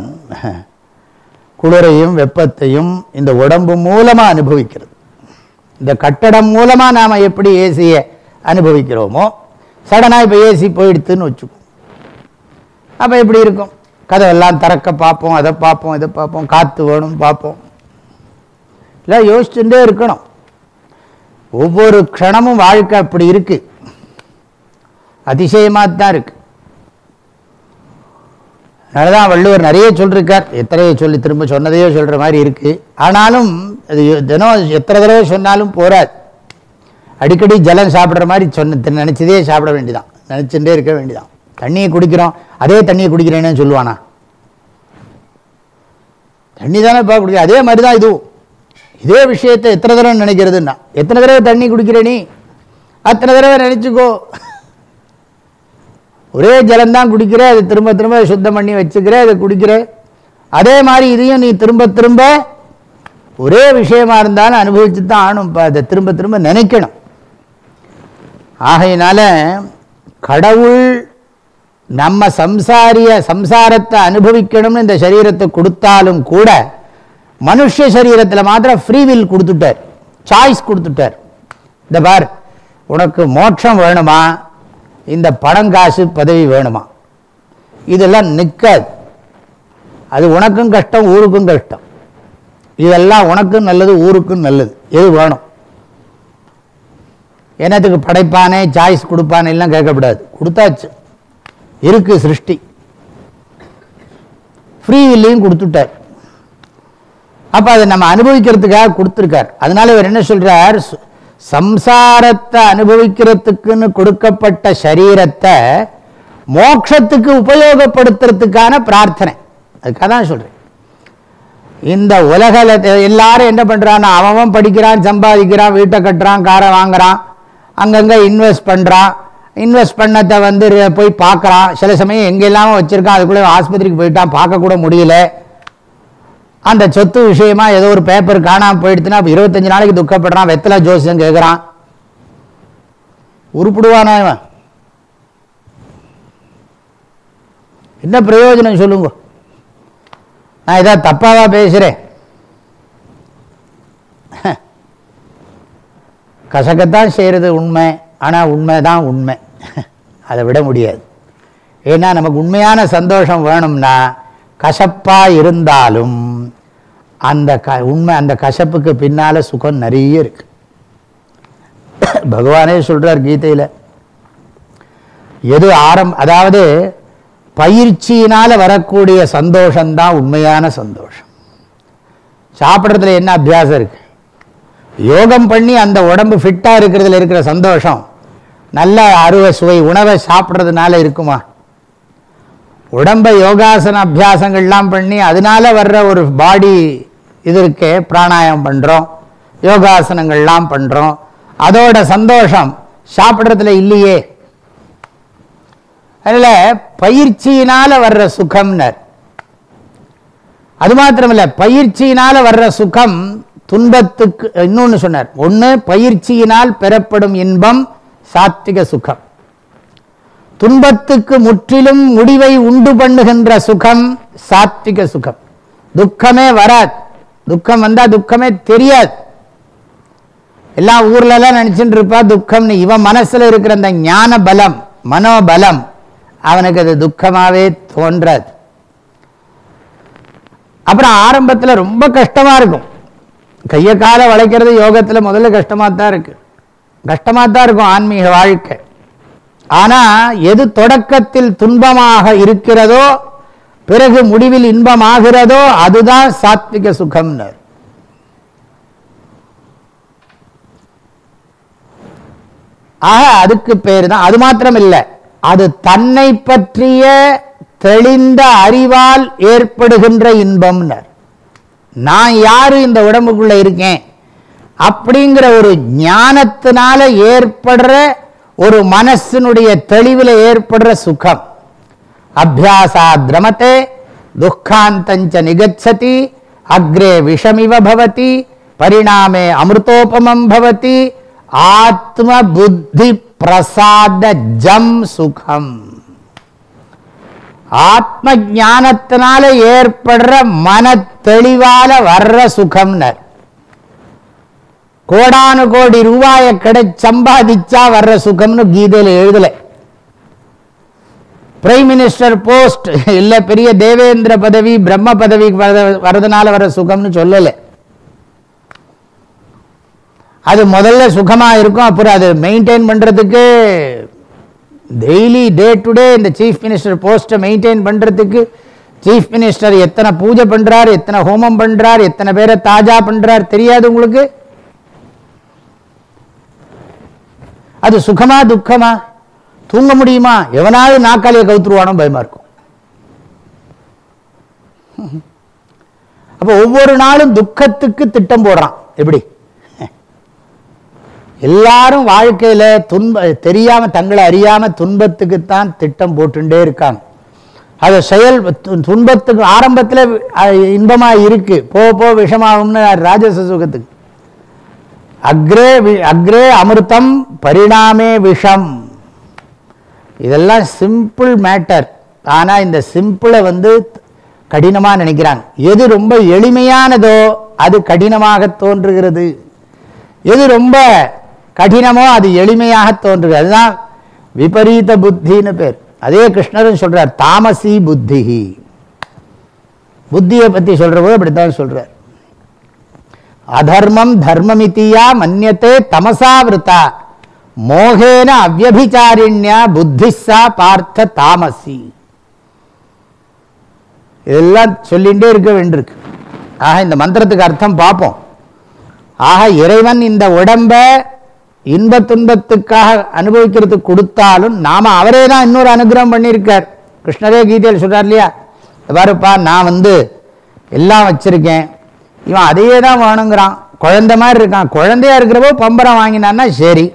குளிரையும் வெப்பத்தையும் இந்த உடம்பு மூலமா அனுபவிக்கிறது. இந்த கட்டடம் மூலமா நாம எப்படி ஏசியை அனுபவிக்கிறோமோ சடனா இப்போ ஏசி போயிடுத்துன்னு வச்சுக்கோம் அப்போ எப்படி இருக்கும்? கதவெல்லாம் திறக்க பார்ப்போம் அதை பார்ப்போம் இதை பார்ப்போம் காற்று வேணும் பார்ப்போம். இல்லை யோசிச்சுட்டே இருக்கணும். ஒவ்வொரு க்ஷணமும் வாழ்க்கை அப்படி இருக்கு. அதிசயமாக தான் அதனால தான் வள்ளுவர் நிறைய சொல்லியிருக்கார் எத்தனையோ சொல்லி திரும்ப சொன்னதையோ சொல்ற மாதிரி இருக்கு. ஆனாலும் அது தினம் எத்தனை தடவை சொன்னாலும் போராது அடிக்கடி ஜலம் சாப்பிட்ற மாதிரி சொன்ன நினைச்சதே சாப்பிட வேண்டியதான் நினச்சுட்டே இருக்க வேண்டியதான் தண்ணியை குடிக்கிறோம் அதே தண்ணியை குடிக்கிறேன்னு சொல்லுவானா? தண்ணி தானே இப்போ குடிக்க அதே மாதிரி தான் இதுவும். இதே விஷயத்தை எத்தனை தடவை நினைக்கிறதுன்னா எத்தனை தடவை தண்ணி குடிக்கிற நீ அத்தனை தடவை நினச்சிக்கோ. ஒரே ஜலம்தான் குடிக்கிற அது திரும்ப திரும்ப சுத்தம் பண்ணி வச்சுக்கிற அதை குடிக்கிற. அதே மாதிரி இதையும் நீ திரும்ப திரும்ப ஒரே விஷயமா இருந்தாலும் அனுபவிச்சு தான் ஆணும் இப்போ அதை திரும்ப திரும்ப நினைக்கணும். ஆகையினால கடவுள் நம்ம சம்சாரிய சம்சாரத்தை அனுபவிக்கணும்னு இந்த சரீரத்தை கொடுத்தாலும் கூட மனுஷ சரீரத்தில் மாத்திரம் ஃப்ரீவில் கொடுத்துட்டார். சாய்ஸ் கொடுத்துட்டார். இந்த பார் உனக்கு மோட்சம் வேணுமா? இந்த பணம் காசு பதவி வேணுமா? இதெல்லாம் நிற்காது அது உனக்கும் கஷ்டம் ஊருக்கும் கஷ்டம். இதெல்லாம் உனக்கும் நல்லது ஊருக்கும் நல்லது. எது வேணும்? என்னத்துக்கு படைப்பானே சாய்ஸ் கொடுப்பானே எல்லாம் கேட்கக்கூடாது கொடுத்தாச்சு. இருக்கு சிருஷ்டி. ஃப்ரீ வில்லையும் கொடுத்துட்டார். அப்போ அதை நம்ம அனுபவிக்கிறதுக்காக கொடுத்துருக்கார். அதனால இவர் என்ன சொல்கிறார் சம்சாரத்தை அனுபவிக்கிறதுக்குன்னு கொடுக்கப்பட்ட சரீரத்தை மோட்சத்துக்கு உபயோகப்படுத்துறதுக்கான பிரார்த்தனை. அதுக்காக தான் சொல்கிறேன் இந்த உலகில் எல்லாரும் என்ன பண்ணுறான்னா அவன் படிக்கிறான் சம்பாதிக்கிறான் வீட்டை கட்டுறான் காரை வாங்குறான் அங்கங்கே இன்வெஸ்ட் பண்ணுறான் இன்வெஸ்ட் பண்ணதை வந்து போய் பார்க்குறான். சில சமயம் எங்கெல்லாமோ வச்சுருக்கான் அதுக்குள்ளே ஆஸ்பத்திரிக்கு போயிட்டான் பார்க்கக்கூட முடியல. அந்த சொத்து விஷயமா ஏதோ ஒரு பேப்பர் காணாமல் போயிடுச்சுன்னா அப்போ இருபத்தஞ்சு நாளைக்கு துக்கப்படுறான் வெத்தலை ஜோசியம் கேட்குறான் உருப்பிடுவானா இவன்? என்ன பிரயோஜனம் சொல்லுங்க? நான் ஏதாவது தப்பாவா பேசுகிறேன் கசக்கத்தான் செய்கிறது உண்மை ஆனால் உண்மை தான் உண்மை. அதை விட முடியாது. ஏன்னா நமக்கு உண்மையான சந்தோஷம் வேணும்னா கசப்பாக இருந்தாலும் அந்த க உண்மை அந்த கசப்புக்கு பின்னால் சுகம் நிறைய இருக்கு. பகவானே சொல்றார் கீதையில் எது ஆரம் அதாவது பயிற்சியினால வரக்கூடிய சந்தோஷம்தான் உண்மையான சந்தோஷம். சாப்பிட்றதுல என்ன அபியாசம் இருக்கு? யோகம் பண்ணி அந்த உடம்பு ஃபிட்டாக இருக்கிறதுல இருக்கிற சந்தோஷம் நல்ல அறுவை சுவை உணவை சாப்பிட்றதுனால இருக்குமா? உடம்பை யோகாசன அபியாசங்கள்லாம் பண்ணி அதனால வர்ற ஒரு பாடி இது இருக்கே பிராணாயம் பண்ணுறோம் யோகாசனங்கள்லாம் பண்ணுறோம் அதோட சந்தோஷம் சாப்பிட்றதுல இல்லையே. அதில் பயிற்சியினால வர்ற சுகம்னர். அது மாத்திரமில்ல பயிற்சியினால வர்ற சுகம் துன்பத்துக்கு இன்னொன்னு சொன்னார் ஒன்று பயிற்சியினால் பெறப்படும் இன்பம் சாத்விக சுகம். துன்பத்துக்கு முற்றிலும் முடிவை உண்டு பண்ணுகின்ற சுகம் சாத்விக சுகம். துக்கமே வராது. துக்கம் வந்தா துக்கமே தெரியாது. எல்லாம் ஊர்ல எல்லாம் நினைச்சுட்டு இருப்பா துக்கம்னு. இவன் மனசுல இருக்கிற அந்த ஞான பலம் மனோபலம் அவனுக்கு அது துக்கமாவே தோன்றாது. அப்புறம் ஆரம்பத்துல ரொம்ப கஷ்டமா இருக்கும். கையை காலை வளைக்கிறது யோகத்துல முதல்ல கஷ்டமாக தான் இருக்கு. கஷ்டமாக தான் இருக்கும் ஆன்மீக வாழ்க்கை. ஆனா எது தொடக்கத்தில் துன்பமாக இருக்கிறதோ பிறகு முடிவில் இன்பமாகிறதோ அதுதான் சாத்விக சுகம்னர். ஆக அதுக்கு பேர் தான் அது மாத்திரம் இல்லை அது தன்னை பற்றிய தெளிந்த அறிவால் ஏற்படுகின்ற இன்பம்னர். நான் யாரு இந்த உடம்புக்குள்ள இருக்கேன்? அப்படிங்கிற ஒரு ஞானத்தினால ஏற்படுற ஒரு மனசினுடைய தெளிவில் ஏற்படுற சுகம். அபியாசா திரமத்தே துக்காந்தஞ்ச நிகச்சதி அக்ரே விஷமிவ பவதி பரிணாமே அமிர்தோபமம் பவதி ஆத்ம புத்தி பிரசாத ஜம் சுகம். ஆத்ம ஜானத்தினால ஏற்படுற மன தெளிவால வர்ற சுகம்னர். கோடானு கோடி ரூபாய கிடை சம்பாதிச்சா வர்ற சுகம்னு கீதையில எழுதல. பிரைம் மினிஸ்டர் போஸ்ட் இல்ல பெரிய தேவேந்திர பதவி பிரம்ம பதவி வர- வர்றதுனால வர சுகம்னு சொல்லல. அது முதல்ல சுகமா இருக்கும் அப்புறம் அது மெயின்டைன் பண்றதுக்கு டெய்லி டே டு டே இந்த சீஃப் மினிஸ்டர் போஸ்ட்டை மெயின்டைன் பண்றதுக்கு சீஃப் மினிஸ்டர் எத்தனை பூஜை பண்றார் எத்தனை ஹோமம் பண்றார் எத்தனை பேரை தாஜா பண்றார் தெரியாது உங்களுக்கு? அது சுகமா துக்கமா? தூங்க முடியுமா? எவனாவது நாக்காளியை கவுத்துருவானோ பயமா இருக்கும். அப்போ ஒவ்வொரு நாளும் துக்கத்துக்கு திட்டம் போடுறான். எப்படி? எல்லாரும் வாழ்க்கையில துன்ப தெரியாம தங்களை அறியாம துன்பத்துக்குத்தான் திட்டம் போட்டுட்டே இருக்காங்க. அது செயல் து- துன்பத்துக்கு ஆரம்பத்தில் இன்பமா இருக்கு. போக போக விஷமாகும்னு ராஜச சுகத்துக்கு அக்ரே வி- அக்ரே அமிர்தம் பரிணாமே விஷம். இதெல்லாம் சிம்பிள் மேட்டர். ஆனால் இந்த சிம்பிளை வந்து கடினமாக நினைக்கிறாங்க. எது ரொம்ப எளிமையானதோ அது கடினமாக தோன்றுகிறது. எது ரொம்ப கடினமோ அது எளிமையாக தோன்றுகிறது. அதுதான் விபரீத புத்தின்னு பேர். அதே கிருஷ்ணரும் சொல்கிறார் தாமசி புத்தி புத்தியை பற்றி சொல்கிற போது அப்படித்தான் சொல்கிறார் அதர்மம் தர்மமிதியா மன்னியத்தே தமசாவிருத்தா மோகேன அவ்வபிச்சாரிண்யா புத்திஸ்ஸா பார்த்த தாமசி. இதெல்லாம் சொல்லிகிட்டே இருக்க வேண்டியிருக்கு. ஆக இந்த மந்திரத்துக்கு அர்த்தம் பார்ப்போம். ஆக இறைவன் இந்த உடம்ப இன்ப துன்பத்துக்காக அனுபவிக்கிறதுக்கு கொடுத்தாலும் நாம அவரே தான் இன்னொரு அனுகிரகம் பண்ணியிருக்கார். கிருஷ்ணரே கீதையில் சொல்கிறார் இல்லையா? பாருப்பா நான் வந்து எல்லாம் வச்சுருக்கேன். இவன் அதையே தான் வேணுங்கிறான். குழந்தை மாதிரி இருக்கான். குழந்தையா இருக்கிறப்போ பம்பரம் வாங்கினான்னா சரி.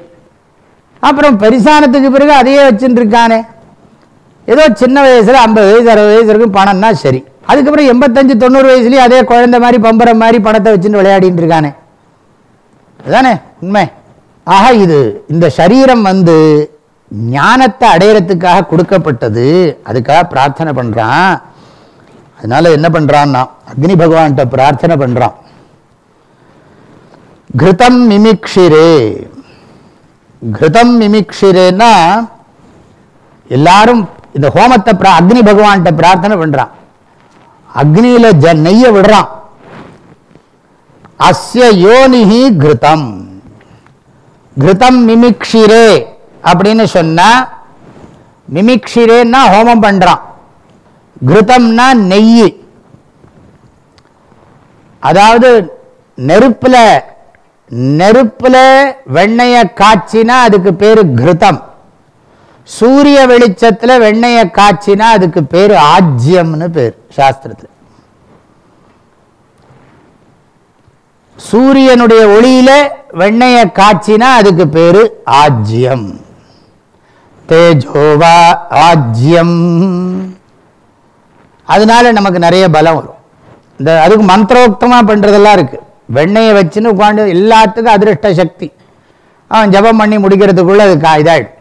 அப்புறம் பெரிசானத்துக்கு பிறகு அதையே வச்சுட்டு இருக்கானே. ஏதோ சின்ன வயசில் ஐம்பது வயசு அறுபது வயசு இருக்கும் பணம்னா சரி. அதுக்கப்புறம் எண்பத்தஞ்சு தொண்ணூறு வயசுலேயும் அதே குழந்தை மாதிரி பம்பரம் மாதிரி பணத்தை வச்சுட்டு விளையாடிட்டு இருக்கானே. அதானே? உண்மை. ஆக இது இந்த சரீரம் வந்து ஞானத்தை அடையிறதுக்காக கொடுக்கப்பட்டது. அதுக்காக பிரார்த்தனை பண்ணுறான் அதனால என்ன பண்றான்னா அக்னி பகவான்கிட்ட பிரார்த்தனை பண்றான். கிருதம் மிமிக்ஷிரே. கிருதம் மிமிக்ஷிரேன்னா எல்லாரும் இந்த ஹோமத்தை பிரா- அக்னி பகவான்கிட்ட பிரார்த்தனை பண்றான். அக்னியில் ஜ நெய்ய விடுறான். அஸ்ய யோனிஹி கிருதம் கிருதம் மிமிக்ஷிரே அப்படின்னு சொன்னா மிமிக்ஷிரேன்னா ஹோமம் பண்றான். கிருதம்னா நெய். அதாவது நெருப்புல நெருப்புல வெண்ணெய காய்ச்சினா அதுக்கு பேரு கிருதம் சூரிய வெளிச்சத்துல வெண்ணெய காய்ச்சினா அதுக்கு பேரு ஆஜ்யம்னு பேர் சாஸ்திரத்தில். சூரியனுடைய ஒளியில வெண்ணையை காய்ச்சினா அதுக்கு பேரு ஆஜ்யம். தேஜோவா ஆஜ்யம். அதனால நமக்கு நிறைய பலம் வரும். இந்த அதுக்கு மந்திரோக்தமாக பண்ணுறதெல்லாம் இருக்குது வெண்ணெயை வச்சுன்னு உட்காந்து எல்லாத்துக்கும் அதிருஷ்ட சக்தி. அவன் ஜபம் பண்ணி முடிக்கிறதுக்குள்ளே அது கா- இதாகிடும்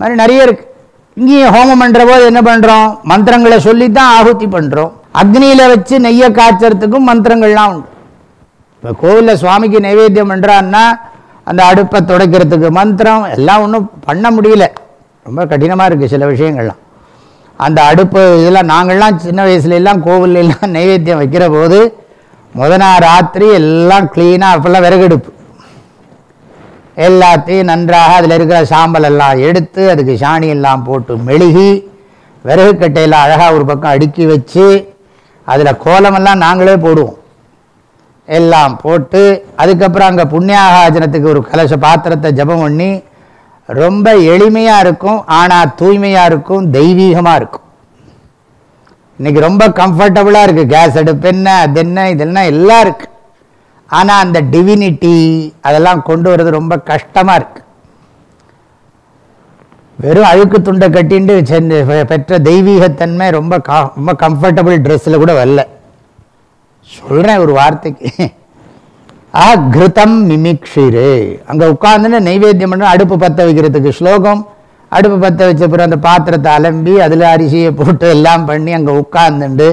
மாதிரி நிறைய இருக்குது இங்கேயும் ஹோமம் பண்ணுற போது என்ன பண்ணுறோம் மந்திரங்களை சொல்லி தான் ஆகுத்தி பண்ணுறோம் அக்னியில் வச்சு நெய்யை காய்ச்சறதுக்கும் மந்திரங்கள்லாம் உண்டு. இப்போ கோவிலில் சுவாமிக்கு நைவேத்தியம் பண்ணுறான்னா அந்த அடுப்பை துடைக்கிறதுக்கு மந்திரம் எல்லாம் ஒன்றும் பண்ண முடியல. ரொம்ப கடினமாக இருக்குது சில விஷயங்கள்லாம். அந்த அடுப்பு இதெல்லாம் நாங்கள்லாம் சின்ன வயசுல எல்லாம் கோவில்ல எல்லாம் நைவேத்தியம் வைக்கிற போது முத நாள் ராத்திரி எல்லாம் க்ளீனாக அப்போல்லாம் விறகடுப்பு எல்லாத்தையும் நன்றாக அதில் இருக்கிற சாம்பல் எல்லாம் எடுத்து அதுக்கு சாணி எல்லாம் போட்டு மெழுகி விறகு கட்டையெல்லாம் அழகாக ஒரு பக்கம் அடுக்கி வச்சு அதில் கோலமெல்லாம் நாங்களே போடுவோம். எல்லாம் போட்டு அதுக்கப்புறம் அங்கே புண்ணியாகாஜனத்துக்கு ஒரு கலச பாத்திரத்தை ஜெபம் பண்ணி ரொம்ப எளிமையாக இருக்கும் ஆனால் தூய்மையாக இருக்கும் தெய்வீகமாக இருக்கும். இன்னைக்கு ரொம்ப கம்ஃபர்டபுளாக இருக்குது கேஸ் அடுப்பு என்ன அது என்ன இதெல்லாம் எல்லாம் இருக்குது ஆனால் அந்த டிவினிட்டி அதெல்லாம் கொண்டு வர்றது ரொம்ப கஷ்டமாக இருக்குது வெறும் அழுக்கு துண்டை கட்டிண்டு சென்று பெற்ற தெய்வீகத்தன்மை ரொம்ப கா- ரொம்ப கம்ஃபர்டபுள் ட்ரெஸ்ஸில் கூட வரல. சொல்கிறேன் ஒரு வார்த்தைக்கு. ஆ கிருதம் மிமிக்ஷிரே அங்கே உட்காந்துன்னு நைவேத்தியம் பண்ண அடுப்பு பற்ற வைக்கிறதுக்கு ஸ்லோகம். அடுப்பு பற்ற வச்ச பிறகு அந்த பாத்திரத்தை அலம்பி அதில் அரிசியை போட்டு எல்லாம் பண்ணி அங்கே உட்கார்ந்துண்டு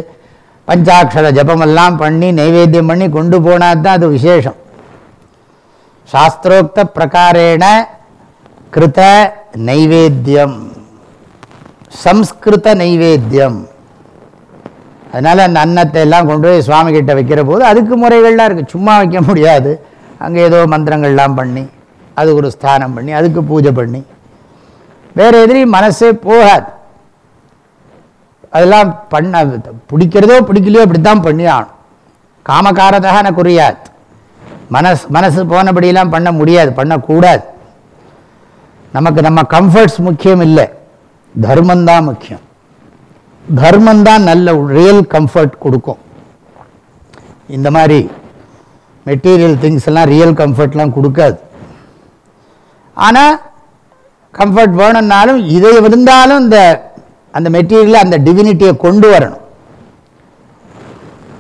பஞ்சாட்சர ஜபமெல்லாம் பண்ணி நைவேத்தியம் பண்ணி கொண்டு போனால் தான் அது விசேஷம். சாஸ்திரோக்த பிரகாரேண கிருத நைவேத்தியம். சம்ஸ்கிருத நைவேத்தியம். அதனால் அந்த அன்னத்தை எல்லாம் கொண்டு போய் சுவாமி கிட்ட வைக்கிற போது அதுக்கு முறைகள்லாம் இருக்குது சும்மா வைக்க முடியாது. அங்கே ஏதோ மந்திரங்கள்லாம் பண்ணி அது ஒரு ஸ்தானம் பண்ணி அதுக்கு பூஜை பண்ணி. வேறு எதிரி மனசே போகாது. அதெல்லாம் பண்ண பிடிக்கிறதோ பிடிக்கலையோ இப்படித்தான் பண்ணி ஆகணும். காமகாரதாக குறியாது. மனசு மனசு போனபடியெல்லாம் பண்ண முடியாது பண்ணக்கூடாது. நமக்கு நம்ம கம்ஃபர்ட்ஸ் முக்கியம் இல்லை. தர்மந்தான் முக்கியம். தர்மம் தான் நல்ல ரியல் கம்ஃபர்ட் கொடுக்கும். இந்த மாதிரி மெட்டீரியல் திங்ஸ் எல்லாம் ரியல் கம்ஃபர்ட்லாம் கொடுக்காது. ஆனால் கம்ஃபர்ட் வேணும்னாலும் இதை இருந்தாலும் இந்த அந்த மெட்டீரியலில் அந்த டிவினிட்டியை கொண்டு வரணும்.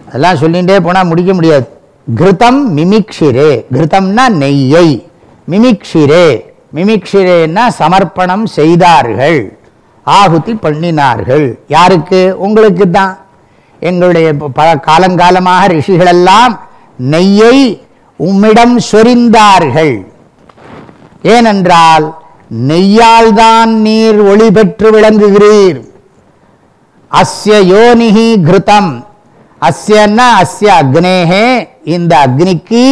அதெல்லாம் சொல்லிகிட்டே போனால் முடிக்க முடியாது. கிருதம் மிமிக்ஷிரே கிருதம்னா நெய்யை. மிமிக்ஷிரே மிமிக்ஷிரேன்னா சமர்ப்பணம் செய்தார்கள். ஆகுதி பண்ணினார்கள். யாருக்கு? உங்களுக்கு தான். எங்களுடைய பல காலங்காலமாக ரிஷிகளெல்லாம் நெய்யை உம்மிடம் சொரிந்தார்கள். ஏனென்றால் நெய்யால் தான் நீர் ஒளி பெற்று விளங்குகிறீர். அஸ்ய யோனிகி கிருதம் அஸ்யன்னா அஸ்ய அக்னேகே இந்த அக்னிக்கு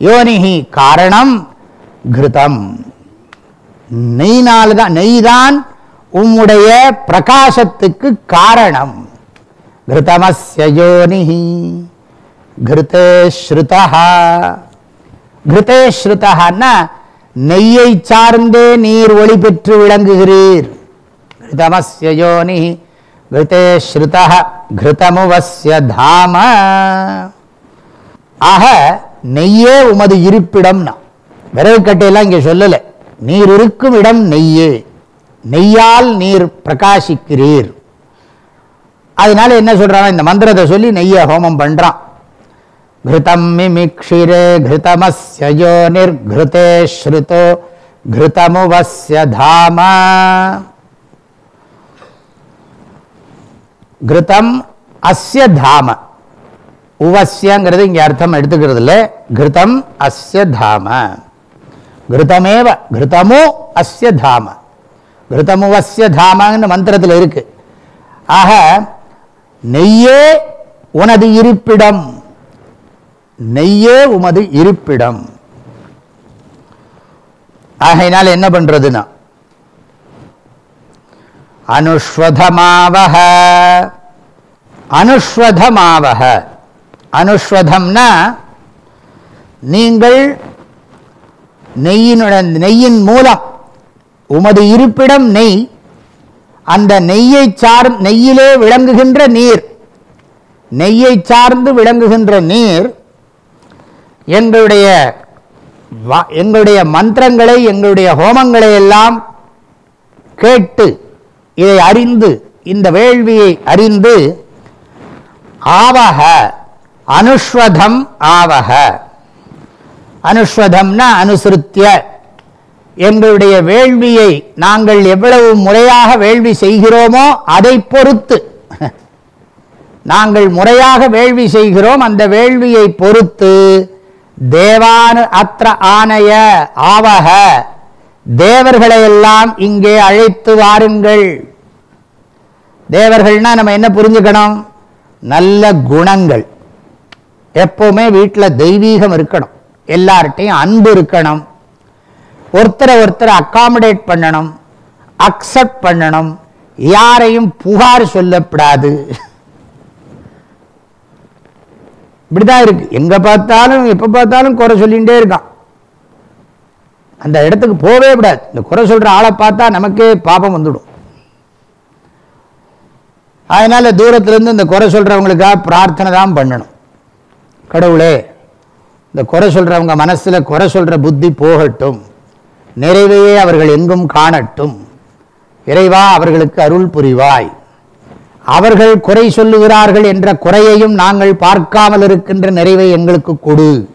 யோனிகி காரணம் கிருதம் நெய் தான் உம்முடைய பிரகாசத்துக்கு காரணம். கிருதமஸ்ய யோனிஹி கிருதே ஸ்ருதா கிருதே ஸ்ருதான்னா நெய்யை சார்ந்தே நீர் ஒளி பெற்று விளங்குகிறீர். கிருதமஸ்ய யோனி. கிருதே ஸ்ருதா கிருதமுவஸ்ய தாம. ஆக நெய்யே உமது இருப்பிடம்னா. விறகு கட்டையெல்லாம் இங்கே சொல்லலை. நீர் இருக்கும் இடம் நெய்யே. நெய்யால் நீர் பிரகாசிக்கிறீர். அதனால என்ன சொல்கிறான் இந்த மந்திரத்தை சொல்லி நெய்யை ஹோமம் பண்ணுறான் கிருதம் மிமிக்ஷிரே கிருதமஸ்யோ நிர்கிருத்தே ஸ்ருதோ கிருதமுவஸ்ய தாம கிருதம் அஸ்ய தாம உவசியங்கிறது இங்கே அர்த்தம் எடுத்துக்கிறது இல்லை. கிருதம் அஸ்ய தாம கிருதமேவ கிருதமு அஸ்ய தாம கிருதமுவஸ்ய தாமன்னு மந்திரத்தில் இருக்கு. ஆக நெய்யே உனது இருப்பிடம். நெய்யே உமது இருப்பிடம். ஆகையினால் என்ன பண்றதுன்னா அனுஸ்வதமாவக அனுஸ்வதமாவக அனுஸ்வதம்னா நீங்கள் நெய்யினுடன் நெய்யின் மூலம் உமது இருப்பிடம் நெய் அந்த நெய்யை சார் நெய்யிலே விளங்குகின்ற நீர் நெய்யை சார்ந்து விளங்குகின்ற நீர் எங்களுடைய எங்களுடைய மந்திரங்களை எங்களுடைய ஹோமங்களை எல்லாம் கேட்டு இதை அறிந்து இந்த வேள்வியை அறிந்து ஆவக அனுஸ்வதம் ஆவக. அனுஸ்வதம்னா அனுசிருத்திய எங்களுடைய வேள்வியை நாங்கள் எவ்வளவு முறையாக வேள்வி செய்கிறோமோ அதை பொறுத்து. நாங்கள் முறையாக வேள்வி செய்கிறோம். அந்த வேள்வியை பொறுத்து தேவானு அத்திர ஆணைய ஆவக. தேவர்களை எல்லாம் இங்கே அழைத்து வாருங்கள். தேவர்கள்னா நம்ம என்ன புரிஞ்சுக்கணும்? நல்ல குணங்கள். எப்போவுமே வீட்டில் தெய்வீகம் இருக்கணும். எல்லார்ட்டையும் அன்பு இருக்கணும். ஒருத்தரை ஒருத்தரை அக்காமடேட் பண்ணணும் அக்செப்ட் பண்ணணும். யாரையும் புகார் சொல்லப்படாது. இப்படிதான் இருக்கு. எங்க பார்த்தாலும் எப்ப பார்த்தாலும் குறை சொல்லிகிட்டே இருக்கான். அந்த இடத்துக்கு போகவே கூடாது. இந்த குறை சொல்ற ஆளை பார்த்தா நமக்கே பாபம் வந்துடும். அதனால தூரத்துல இருந்து இந்த குறை சொல்றவங்களுக்காக பிரார்த்தனை தான் பண்ணணும். கடவுளே இந்த குறை சொல்றவங்க மனசுல குறை சொல்ற புத்தி போகட்டும். நிறைவையே அவர்கள் எங்கும் காணட்டும். இறைவா அவர்களுக்கு அருள் புரிவாய். அவர்கள் குறை சொல்லுகிறார்கள் என்ற குறையையும் நாங்கள் பார்க்காமல் இருக்கின்ற நிறைவை எங்களுக்கு கொடு.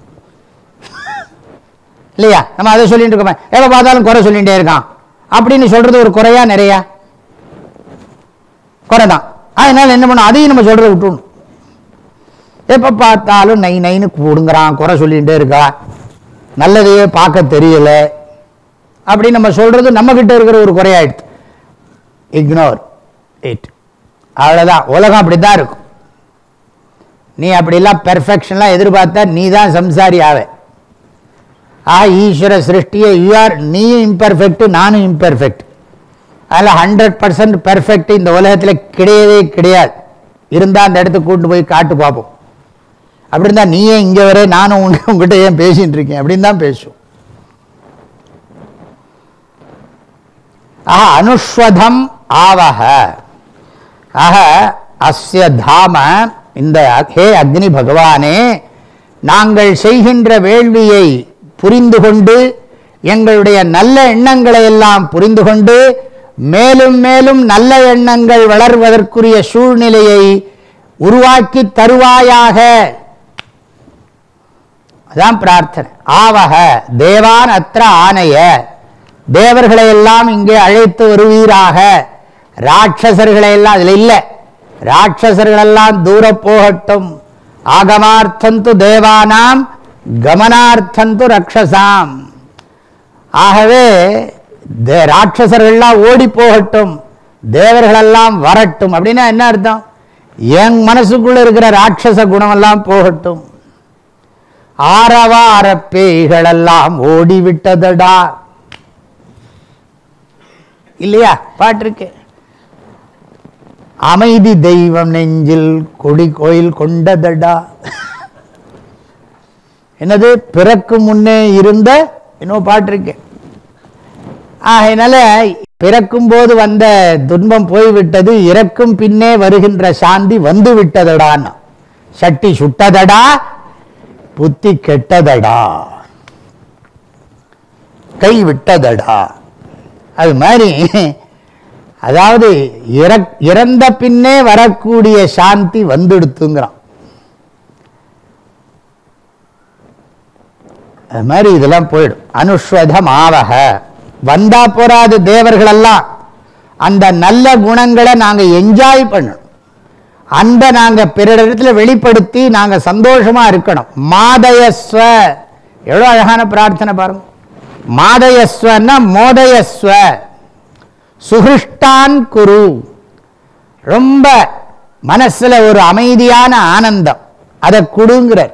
இல்லையா? நம்ம அதை சொல்லிட்டு இருக்கோமே. எப்போ பார்த்தாலும் குறை சொல்லிகிட்டே இருக்கான். அப்படின்னு சொல்கிறது ஒரு குறையா நிறையா? குறை தான் அதனால் என்ன பண்ணும் அதையும் நம்ம சொல்கிறத விட்டுணும் எப்போ பார்த்தாலும் நை நைன்னு கொடுங்குறான் குறை சொல்லிகிட்டே இருக்கா. நல்லதையே பார்க்க தெரியலை. அப்படின்னு நம்ம சொல்றது நம்ம கிட்ட இருக்கிற ஒரு குறையாயிடுது. இக்னோர் இட் அவ்வளோதான் உலகம் அப்படி தான் இருக்கும். நீ அப்படிலாம் பெர்ஃபெக்ஷன்லாம் எதிர்பார்த்தா நீ தான் சம்சாரி ஆவே. ஆ ஈஸ்வர சிருஷ்டியை யூ ஆர் நீயும் இம்பெர்ஃபெக்ட் நானும் இம்பெர்ஃபெக்ட் அதில் ஹண்ட்ரட் பர்சன்ட் பெர்ஃபெக்ட் இந்த உலகத்தில் கிடையவே கிடையாது. இருந்தால் அந்த இடத்துக்கு கூட்டு போய் காட்டு பார்ப்போம். அப்படி இருந்தால் நீயே இங்கே வர நானும் உங்ககிட்ட ஏன் பேசிட்டு இருக்கேன்? அப்படின்னு தான் பேசும் ஆக அனுஸ்வதம் ஆவக. ஆக அஸ்ய தாம இந்த ஹே அக்னி பகவானே நாங்கள் செய்கின்ற வேள்வியை புரிந்து கொண்டு எங்களுடைய நல்ல எண்ணங்களை எல்லாம் புரிந்து கொண்டு மேலும் மேலும் நல்ல எண்ணங்கள் வளர்வதற்குரிய சூழ்நிலையை உருவாக்கி தருவாயாக. அதான் பிரார்த்தனை. ஆவக தேவான் அத்திர ஆணைய தேவர்களை எல்லாம் இங்கே அழைத்து வருவீராக. ராட்சசர்களை எல்லாம் அதில் இல்லை. ராட்சசர்களெல்லாம் தூர போகட்டும். ஆகமார்த்தந்து தேவானாம் கமனார்த்தந்து ரக்ஷசாம். ஆகவே தே- ராட்சசர்கள்லாம் ஓடி போகட்டும். தேவர்களெல்லாம் வரட்டும். அப்படின்னா என்ன அர்த்தம்? என் மனசுக்குள்ள இருக்கிற ராட்சச குணமெல்லாம் போகட்டும். ஆரவார பேய்களெல்லாம் ஓடிவிட்டதடா. இல்லையா? பாட்டிருக்கு. அமைதி தெய்வம் நெஞ்சில் கொடி கோயில் கொண்டதடா. என்னது? பிறக்கு முன்னே இருந்த இன்னும் பாட்டிருக்கு. ஆகையினால பிறக்கும் போது வந்த துன்பம் போய்விட்டது இறக்கும் பின்னே வருகின்ற சாந்தி வந்து விட்டதடான்னு சட்டி சுட்டதடா புத்தி கெட்டதடா. கை விட்டதடா. அது மாதிரி. அதாவது இறக்- இறந்த பின்னே வரக்கூடிய சாந்தி வந்துடுத்துங்கிறான். அது மாதிரி இதெல்லாம் போயிடும். அனுஸ்வதம் ஆவக வந்தா போறாது தேவர்கள் எல்லாம் அந்த நல்ல குணங்களை நாங்கள் என்ஜாய் பண்ணணும். அன்பை நாங்கள் பிறரிடத்தில் வெளிப்படுத்தி நாங்கள் சந்தோஷமா இருக்கணும். மாதயஸ்வ. எவ்வளோ அழகான பிரார்த்தனை பாருங்கள் மாதயஸ்வன்னா மோதயஸ்வ. சுகிருஷ்டான் குரு. ரொம்ப மனசில் ஒரு அமைதியான ஆனந்தம். அதை கொடுங்கிறார்.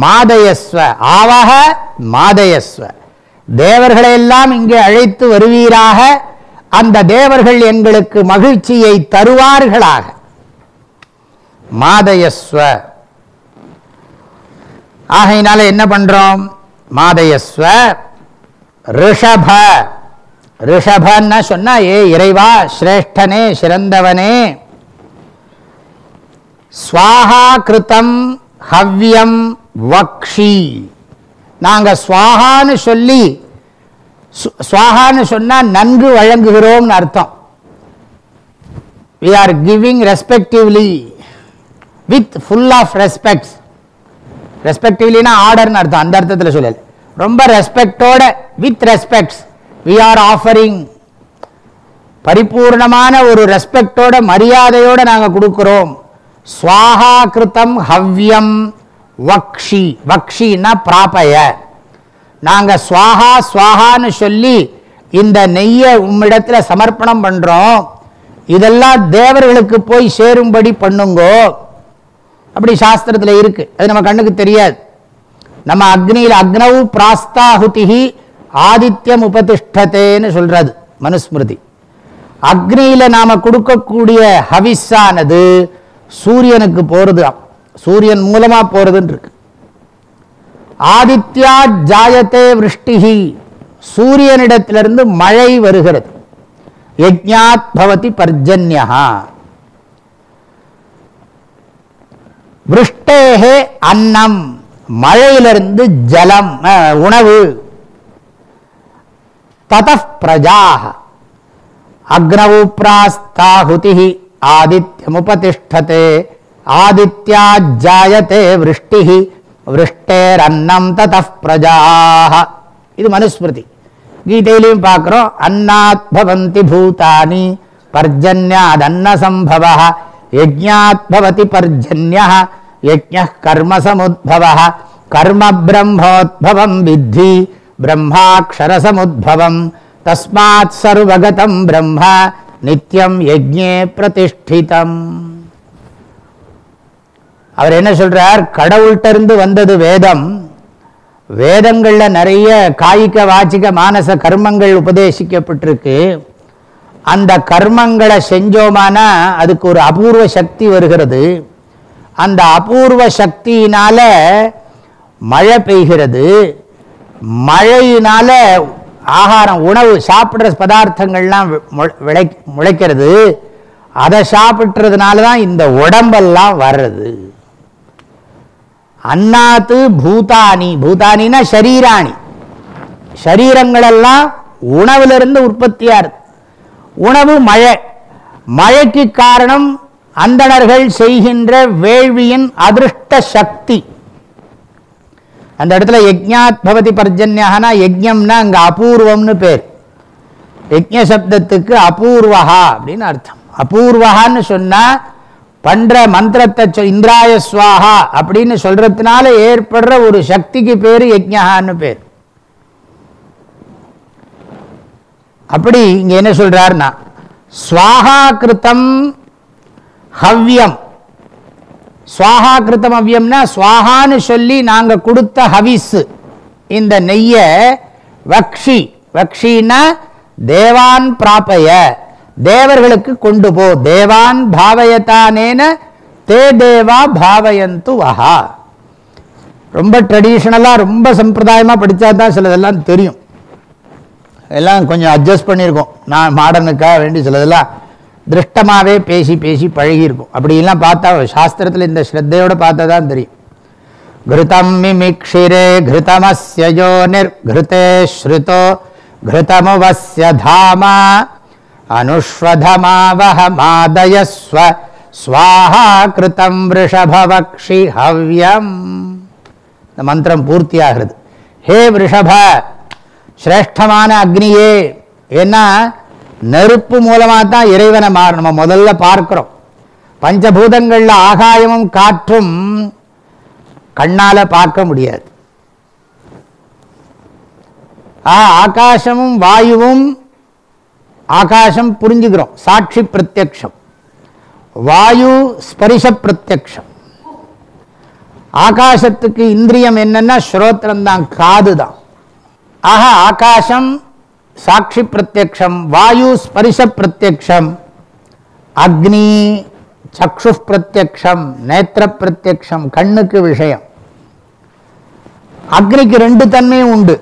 மாதயஸ்வ. ஆவக மாதயஸ்வ. தேவர்களை எல்லாம் இங்கே அழைத்து வருவீராக. அந்த தேவர்கள் எங்களுக்கு மகிழ்ச்சியை தருவார்களாக. மாதயஸ்வ. ஆகையினால என்ன பண்றோம்? மாதயஸ்வ ரிஷப. ரிஷபன்னு சொன்னால் ஏ இறைவா சிரேஷ்டனே சிறந்தவனே ஸ்வாகா கிருதம் ஹவ்யம் வக்ஷி. நாங்கள் ஸ்வாகான்னு சொல்லி சு- சொன்னால் நன்கு வழங்குகிறோம்னு அர்த்தம். We are giving respectively with full of respects ரெஸ்பெக்டிவ்லினா ஆர்டர்னு அர்த்தம். அந்த அர்த்தத்தில் சொல்லல. ரொம்ப ரெஸ்பெக்டோட with respects we are offering பரிபூர்ணமான ஒரு ரெஸ்பெக்டோட மரியாதையோடு நாங்கள் கொடுக்குறோம். ஸ்வாஹா கிருதம் ஹவ்யம் வக்ஷி. வக்ஷின்னா பிராப்பய. நாங்கள் ஸ்வாஹா ஸ்வாஹான்னு சொல்லி இந்த நெய்யை உம்மிடத்தில் சமர்ப்பணம் பண்ணுறோம் இதெல்லாம் தேவர்களுக்கு போய் சேரும்படி பண்ணுங்கோ. அப்படி சாஸ்திரத்துல இருக்கு. அது நம்ம கண்ணுக்கு தெரியாது. நம்ம அக்னியில் அக்னவு பிராஸ்தாகுதிஹி ஆதித்யம் உபதிஷ்டத்தேன்னு சொல்றது மனுஸ்மிருதி. அக்னியில நாம கொடுக்கக்கூடிய ஹவிஸானது சூரியனுக்கு போகிறது சூரியன் மூலமா போறதுன்னு இருக்கு ஆதித்யா ஜாயத்தே விருஷ்டிகி சூரியனிடத்திலிருந்து மழை வருகிறது. யஜ்ஞாத் பவதி பர்ஜன்யா விருஷ்டேகே அன்னம் மழையிலிருந்து ஜலம் உணவு. ததः பிரஜாः அக்னவு பிராஸ்தாஹுதி ஆதித்யமுபதிஷ்டதே. ஆதித்யாஜாயத்தே விருஷ்டி விருஷ்டேரன்னம் ததः பிரஜாः இது மனுஸ்மிருதி. கீதையிலையும் பார்க்குறோம் அன்னாத் பவந்தி பூதானி பர்ஜன்யாத் அன்ன யஜாத்பவதி பர்ஜன்யா யஜ கர்ம கர்ம பிரம்மோத்பவம் வித்தி பிரம்மாக்ஷரசமுத்பவம் தஸ்மாத் சர்வகதம் பிரம்ம நித்யம் யஜ்ஞே பிரதிஷ்டிதம் அவர் என்ன சொல்றார்? கடவுள்கிட்டருந்து வந்தது வேதம். வேதங்கள்ல நிறைய காய்க வாச்சிக மானச கர்மங்கள் உபதேசிக்கப்பட்டிருக்கு. அந்த கர்மங்களை செஞ்சோமானா அதுக்கு ஒரு அபூர்வ சக்தி வருகிறது. அந்த அபூர்வ சக்தியினால மழை பெய்கிறது. மழையினால ஆகாரம் உணவு சாப்பிட்ற பதார்த்தங்கள்லாம் விளை முளைக்கிறது. அதை சாப்பிட்றதுனால தான் இந்த உடம்பெல்லாம் வர்றது. அண்ணாத்து பூதானி. பூதானின்னா ஷரீராணி. ஷரீரங்களெல்லாம் உணவிலிருந்து உற்பத்தியாகுது உணவு மழை. மழைக்கு காரணம் அந்தணர்கள் செய்கின்ற வேள்வியின் அதிருஷ்ட சக்தி. அந்த இடத்துல யஜ்ஞாத் பவதி பர்ஜன்யாகனா யஜ்யம்னா அங்கே அபூர்வம்னு பேர். யஜ்ய சப்தத்துக்கு அபூர்வஹா அப்படின்னு அர்த்தம். அபூர்வகான்னு சொன்னால் பண்ணுற மந்திரத்தை சொ- இந்திராய சுவாகா அப்படின்னு சொல்கிறதுனால ஏற்படுற ஒரு சக்திக்கு பேர் யஜ்யகான்னு பேர். அப்படி இங்கே என்ன சொல்கிறாருன்னா ஸ்வாஹா கிருத்தம் ஹவ்யம். ஸ்வாஹா கிருத்தம் ஹவ்யம்னா ஸ்வாஹான்னு சொல்லி நாங்கள் கொடுத்த ஹவிஸ் இந்த நெய்யை வக்ஷி. வக்ஷின்னா தேவான் பிராப்பய தேவர்களுக்கு கொண்டு போ. தேவான் பாவயத்தானேன தே தேவா பாவயந்து வஹா. ரொம்ப ட்ரெடிஷ்னலாக ரொம்ப சம்பிரதாயமாக படித்தா தான் சிலதெல்லாம் தெரியும். எல்லாம் கொஞ்சம் அட்ஜஸ்ட் பண்ணியிருக்கோம். நான் மாடர்னுக்காக வேண்டி சிலதெல்லாம் திருஷ்டமாகவே பேசி பேசி பழகியிருக்கும். அப்படிலாம் பார்த்தா சாஸ்திரத்தில் இந்த ஸ்ரத்தையோடு பார்த்தா தான் தெரியும். கிருதம் மிமிக்ஷிரே கிருதமஸ்யோ நிர்கிருத்தே ஸ்ருதோ கிருதமுவசிய தாமா அனுஷ்வதமாவஹ மாதயஸ்வ ஸ்வாஹா கிருத்தம் ரிஷபவக்ஷி ஹவ்யம் இந்த மந்திரம் பூர்த்தியாகிறது ஹே ரிஷப சிரேஷ்டமான அக்னியே. ஏன்னா நெருப்பு மூலமாக தான் இறைவனை மா நம்ம முதல்ல பார்க்கிறோம். பஞ்சபூதங்களில் ஆகாயமும் காற்றும் கண்ணால பார்க்க முடியாது. ஆ ஆகாசமும் வாயுவும் ஆகாசம் புரிஞ்சுக்கிறோம். சாட்சி பிரத்யக்ஷம். வாயு ஸ்பரிச பிரத்யக்ஷம். ஆகாசத்துக்கு இந்திரியம் என்னன்னா ஸ்ரோத்திரம் தான் காது தான் ஆக ஆகாசம் சாட்சி பிரத்யக்ஷம் வாயு ஸ்பரிச பிரத்யக்ஷம் அக்னி சக்ஷு பிரத்யக்ஷம் நேத்திர பிரத்யக்ஷம் கண்ணுக்கு விஷயம். அக்னிக்கு ரெண்டு தன்மையும் உண்டு.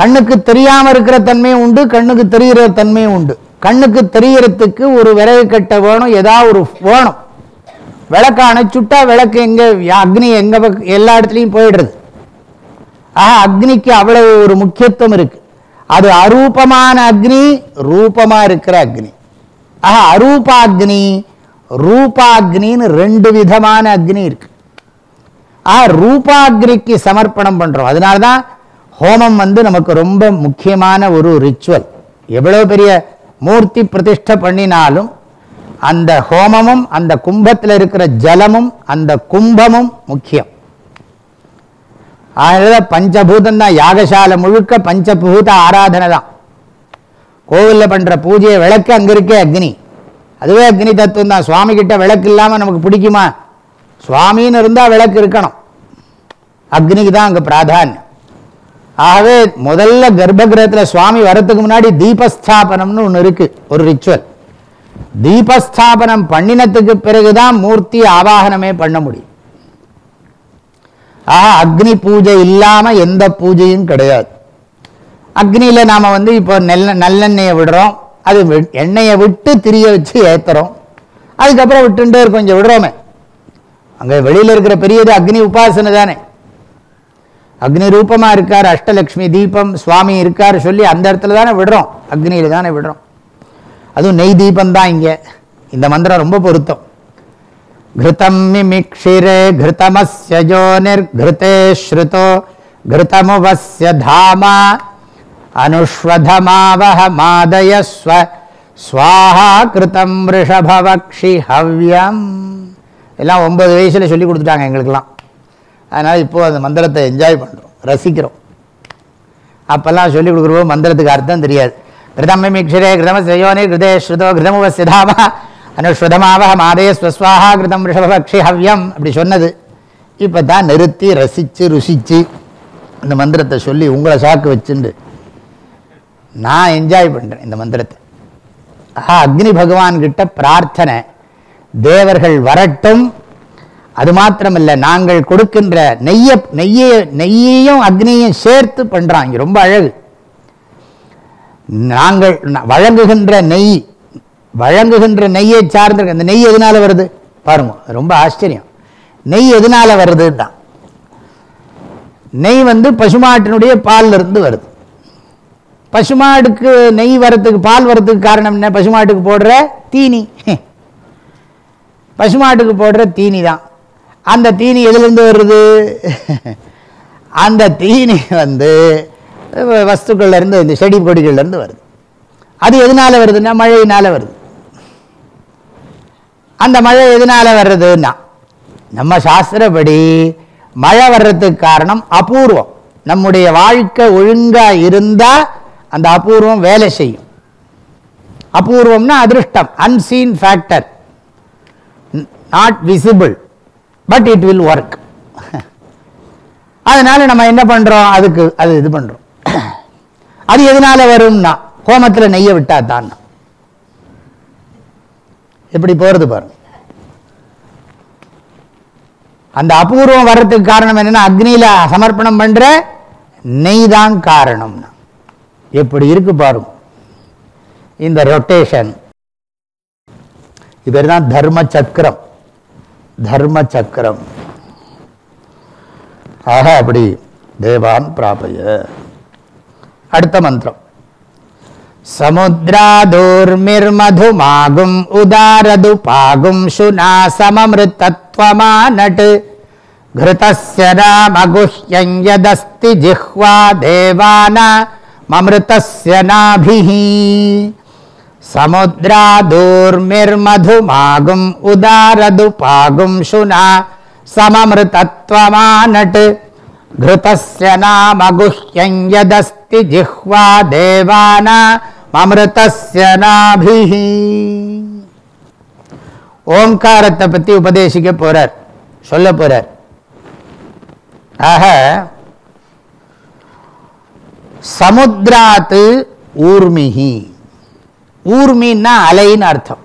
கண்ணுக்கு தெரியாம இருக்கிற தன்மையும் உண்டு கண்ணுக்கு தெரிகிற தன்மையும் உண்டு. கண்ணுக்கு தெரியறதுக்கு ஒரு விறகு கட்ட வேணும் ஏதாவது ஒரு வேணும். விளக்க அணைச்சுட்டா விளக்கு எங்க அக்னி எங்க எல்லா இடத்துலையும் போயிடுறது. ஆக அக்னிக்கு அவ்வளவு ஒரு முக்கியத்துவம் இருக்கு. அது அரூபமான அக்னி ரூபமா இருக்கிற அக்னி. ஆக அரூபாக்னி ரூபாக்னின்னு ரெண்டு விதமான அக்னி இருக்கு. ஆக ரூபாக்னிக்கு சமர்ப்பணம் பண்றோம். அதனால்தான் ஹோமம் வந்து நமக்கு ரொம்ப முக்கியமான ஒரு ரிச்சுவல் எவ்வளவு பெரிய மூர்த்தி பிரதிஷ்டை பண்ணினாலும் அந்த ஹோமமும் அந்த கும்பத்தில் இருக்கிற ஜலமும் அந்த கும்பமும் முக்கியம். அதனால பஞ்சபூதம் தான் யாகசாலை முழுக்க பஞ்சபூத ஆராதனை தான் கோவிலில் பண்ணுற பூஜையை விளக்கு அங்கே இருக்கே அக்னி. அதுவே அக்னி தத்துவம் தான் சுவாமிகிட்ட விளக்கு இல்லாமல் நமக்கு பிடிக்குமா? சுவாமின்னு இருந்தால் விளக்கு இருக்கணும். அக்னிக்கு தான் அங்கே பிராதான்யம். ஆகவே முதல்ல கர்ப்பகிரகத்தில் சுவாமி வரத்துக்கு முன்னாடி தீபஸ்தாபனம்னு ஒன்று இருக்குது ஒரு ரிச்சுவல் தீபஸ்தாபனம் பண்ணினத்துக்கு பிறகுதான் மூர்த்தி ஆவாகனமே பண்ண முடியும். ஆக அக்னி பூஜை இல்லாமல் எந்த பூஜையும் கிடையாது. அக்னியில் நாம் வந்து இப்போ நெல்ல நல்லெண்ணெயை விடுறோம். அது வி- எண்ணெயை விட்டு திரிய வச்சு ஏற்றுறோம் அதுக்கப்புறம் விட்டுட்டே இருக்கும் கொஞ்சம் விடுறோமே. அங்கே வெளியில் இருக்கிற பெரியது அக்னி உபாசனை தானே. அக்னி ரூபமாக இருக்கார் அஷ்டலக்ஷ்மி தீபம் சுவாமி இருக்கார் சொல்லி அந்த இடத்துல தானே விடுறோம். அக்னியில் தானே விடுறோம். அதுவும் நெய் தீபம் தான் இங்கே. இந்த மந்திரம் ரொம்ப பொருத்தம். घृतं मिमिक्षिरे घृतमस्य योनिर्घृते श्रुतो घृतमुवस्य धामा அனுஷ்வதமாவஹ மாதயஸ்வ ஸ்வாஹா கிருதம் ரிஷபவக்ஷி ஹவ்யம் எல்லாம் ஒன்பது வயசில் சொல்லி கொடுத்துட்டாங்க எங்களுக்கெல்லாம் அதனால் இப்போது அந்த மந்திரத்தை என்ஜாய் பண்ணுறோம் ரசிக்கிறோம் அப்போல்லாம் சொல்லி கொடுக்குறப்போ மந்திரத்துக்கு அர்த்தம் தெரியாது கிருதமிமிக்ஷரே கிருதம ஸ்ரயோனே கிருதே ஸ்ருதோ கிருதமுவசிதாம அனுஸ்ருதமாவக மாதே ஸ்வஸ்வாகா கிருதம் ரிஷபக்ஷி ஹவ்யம். அப்படி சொன்னது. இப்போ தான் நிறுத்தி ரசித்து ருசித்து இந்த மந்திரத்தை சொல்லி உங்களை சாக்கு வச்சுண்டு. நான் என்ஜாய் பண்ணுறேன் இந்த மந்திரத்தை. ஆஹா அக்னி பகவான்கிட்ட பிரார்த்தனை. தேவர்கள் வரட்டும். அது மாத்திரமில்லை நாங்கள் கொடுக்கின்ற நெய்ய நெய்ய நெய்யையும் அக்னியையும் சேர்த்து பண்ணுறாங்க ரொம்ப அழகு. நாங்கள் வழங்குகின்ற நெய் வழங்குகின்ற நெய்யை சார்ந்திருக்க அந்த நெய் எதனால் வருது? பாருங்க ரொம்ப ஆச்சரியம். நெய் எதனால் வருது தான் நெய் வந்து பசுமாட்டினுடைய பால்லிருந்து வருது. பசுமாடுக்கு நெய் வரத்துக்கு பால் வரத்துக்கு காரணம் என்ன? பசுமாட்டுக்கு போடுற தீனி. பசுமாட்டுக்கு போடுற தீனி தான் அந்த தீனி எதுலேருந்து வருது? அந்த தீனி வந்து வஸ்துக்கள்லேருந்து இந்த செடி கொடிகள்லேருந்து வருது. அது எதனால் வருதுன்னா மழையினால் வருது. அந்த மழை எதனால் வர்றதுன்னா நம்ம சாஸ்திரப்படி மழை வர்றதுக்கு காரணம் அபூர்வம். நம்முடைய வாழ்க்கை ஒழுங்காக இருந்தால் அந்த அபூர்வம் வேலை செய்யும். அபூர்வம்னா அதிருஷ்டம் unseen factor not visible but it will work அதனால் நம்ம என்ன பண்ணுறோம் அதுக்கு அது இது பண்ணுறோம் அது எதனால் வரும்னா கோமத்தில் நெய்ய விட்டால் தான். எப்படி போறது பாருங்க. அந்த அபூர்வம் வர்றதுக்கு காரணம் என்னென்னா அக்னியில சமர்ப்பணம் பண்ற நெய் தான் காரணம்னா எப்படி இருக்கு பாருங்க. இந்த ரொட்டேஷன் இது தான் தர்ம சக்கரம். தர்ம சக்கரம். ஆக அப்படி தேவான் பிராபய அடுத்த மந்திரம். समुद्रादूर्मिर्मधुमागुम् उदारदुपागुं शुना सममृतत्वमानट्। घृतस्य नामगुह्यं यदस्ति जिह्वा देवाना ममृतस्य नाभिः। समुद्रादूर्मिर्मधुमागुम् उदारदुपागुं शुना सममृतत्वमानट्। घृतस्य नामगुह्यं यदस्ति जिह्वा देवाना மமிருதஸ்ய நாபிஹி. ஓங்காரத்தை பற்றி உபதேசிக்க போகிறார் சொல்ல போறார். ஆக சமுத்திராத்து ஊர்மிகி ஊர்மின்னா அலைன்னு அர்த்தம்.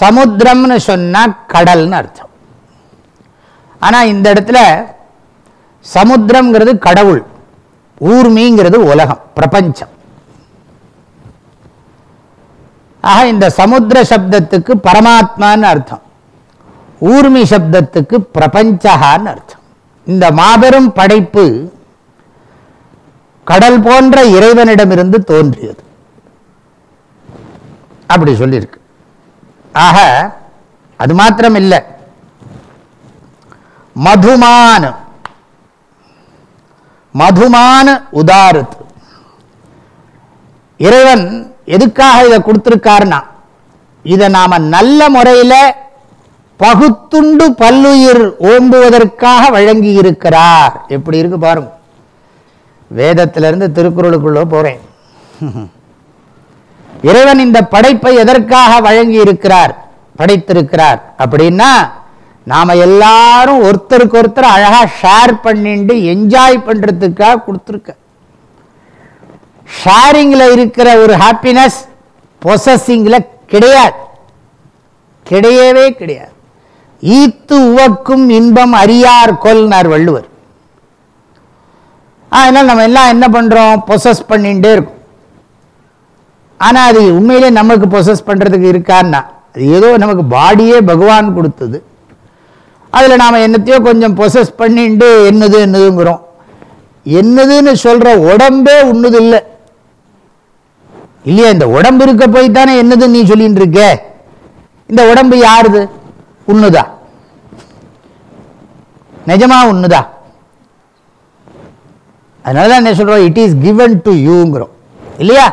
சமுத்திரம்னு சொன்னால் கடல்னு அர்த்தம். ஆனால் இந்த இடத்துல சமுத்திரம்ங்கிறது கடவுள் ஊர்மிங்கிறது உலகம் பிரபஞ்சம். ஆக இந்த சமுத்திர சப்தத்துக்கு பரமாத்மான்னு அர்த்தம். ஊர்மி சப்தத்துக்கு பிரபஞ்சகான்னு அர்த்தம். இந்த மாபெரும் படைப்பு கடல் போன்ற இறைவனிடமிருந்து தோன்றியது. அப்படி சொல்லியிருக்கு. ஆக அது மாத்திரம் இல்லை மதுமான. மதுமான உதாரத்து. இறைவன் எதுக்காக இதை கொடுத்துருக்காருன்னா இதை நாம நல்ல முறையில் பகுத்துண்டு பல்லுயிர் ஓம்புவதற்காக வழங்கி இருக்கிறார் எப்படி இருக்கு பாருங்க. வேதத்திலிருந்து திருக்குறளுக்குள்ள போறேன். இறைவன் இந்த படைப்பை எதற்காக வழங்கி இருக்கிறார் படைத்திருக்கிறார். அப்படின்னா நாம எல்லாரும் ஒருத்தருக்கு ஒருத்தர் அழகா ஷேர் பண்ணிட்டு என்ஜாய் பண்றதுக்காக கொடுத்துருக்க. ஷேரிங்கில் இருக்கிற ஒரு ஹாப்பினஸ் பொசஸிங்கில் கிடையாது. கிடையவே கிடையாது. ஈத்து உவக்கும் இன்பம் அறியார் கொல்னார் வள்ளுவர். அதனால் நம்ம எல்லாம் என்ன பண்ணுறோம் பொசஸ் பண்ணிகிட்டே இருக்கும். ஆனால் அது உண்மையிலே நமக்கு பொசஸ் பண்ணுறதுக்கு இருக்கான்னா அது ஏதோ நமக்கு பாடியே பகவான் கொடுத்தது. அதில் நாம் என்னத்தையோ கொஞ்சம் பொசஸ் பண்ணிட்டு என்னது என்னதுங்கிறோம். என்னதுன்னு சொல்கிற உடம்பே உண்ணுது இல்லை இல்லையா இந்த உடம்பு இருக்க போய் தானே என்னது நீ சொல்லிட்டு இருக்க? இந்த உடம்பு யாருது? உண்ணுதா? நிஜமா உண்ணுதா? அதனால தான் என்ன சொல்கிறோம் இட் இஸ் கிவன் டு யூங்கிறோம் இல்லையா?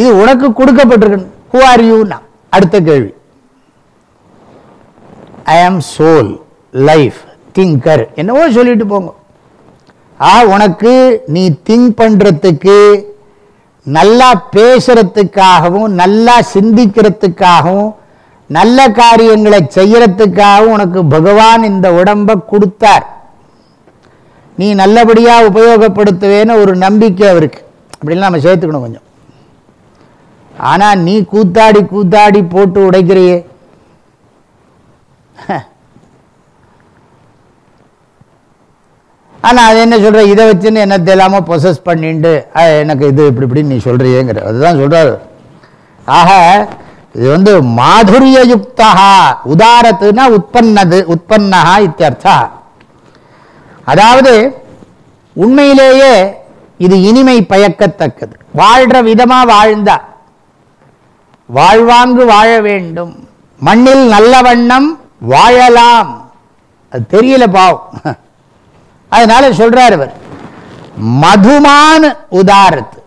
இது உனக்கு கொடுக்கப்பட்டிருக்கு ஹூ ஆர் யூனா அடுத்த கேள்வி. ஐ ஆம் சோல் லைஃப் திங்கர் என்னவோ சொல்லிட்டு போங்க. ஆ உனக்கு நீ திங்க் பண்ணுறதுக்கு நல்லா பேசுறதுக்காகவும் நல்லா சிந்திக்கிறதுக்காகவும் நல்ல காரியங்களை செய்யறதுக்காகவும் உனக்கு பகவான் இந்த உடம்பை கொடுத்தார். நீ நல்லபடியாக உபயோகப்படுத்துவேன்னு ஒரு நம்பிக்கை அவருக்கு. அப்படிலாம் நம்ம சேர்த்துக்கணும் கொஞ்சம். ஆனால் நீ கூத்தாடி கூத்தாடி போட்டு உடைக்கிறியே. ஆனால் அது என்ன சொல்கிற இதை வச்சுன்னு என்ன தெரியாமல் பொசஸ் பண்ணிண்டு எனக்கு இது இப்படி இப்படின்னு நீ சொல்கிறியேங்கிற அதுதான் சொல்கிறார் ஆக இது வந்து மாதுரிய யுக்தா உதாரத்துனா உற்பன்னது உற்பன்னஹா இத்தியர்த்தா அதாவது உண்மையிலேயே இது இனிமை பயக்கத்தக்கது. வாழ்கிற விதமா வாழ்ந்தா வாழ்வாங்கு வாழ வேண்டும். மண்ணில் நல்ல வண்ணம் வாழலாம். அது தெரியல பாவம். அதனால சொல்றார் இவர். மதுமான் உதாரத்து.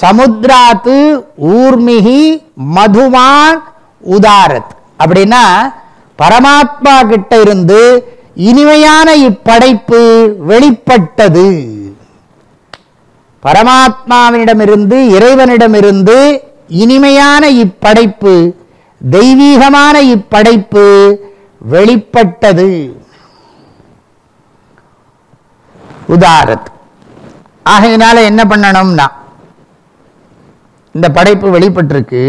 சமுத்ராத்து ஊர்மிகி மதுமான் உதாரத் அப்படின்னா பரமாத்மா கிட்ட இருந்து இனிமையான இப்படைப்பு வெளிப்பட்டது. பரமாத்மாவினிடமிருந்து இறைவனிடமிருந்து இனிமையான இப்படைப்பு தெய்வீகமான இப்படைப்பு வெளிப்பட்டது. உதாரத் ஆகையினால என்ன பண்ணணும்னா இந்த படைப்பு வெளிப்பட்டிருக்கு.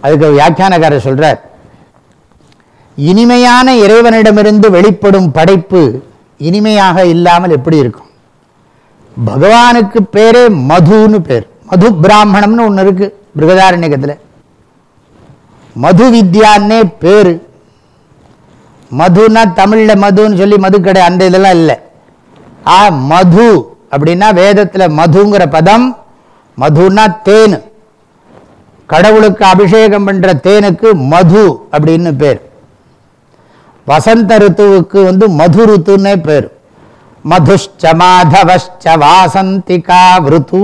அதுக்கு வியாக்கியானக்காரர் சொல்கிறார் இனிமையான இறைவனிடமிருந்து வெளிப்படும் படைப்பு இனிமையாக இல்லாமல் எப்படி இருக்கும்? பகவானுக்கு பேரே மதுன்னு பேர். மது பிராமணம்னு ஒன்று இருக்கு பிருகதாரண்யகத்தில். மது வித்யான்னே பேரு. மதுன்னா தமிழில் மதுன்னு சொல்லி மதுக்கடை அந்த இதெல்லாம் இல்லை. ஆ மது. அப்படின்னா வேதத்தில் மதுங்கிற பதம் மதுன்னா தேன். கடவுளுக்கு அபிஷேகம் பண்ணுற தேனுக்கு மது அப்படின்னு பேர். வசந்த ருத்துவுக்கு வந்து மது ருத்துன்னே பேர். மதுஷ்ச மாதவஷ்ச வாசந்திகா விருத்து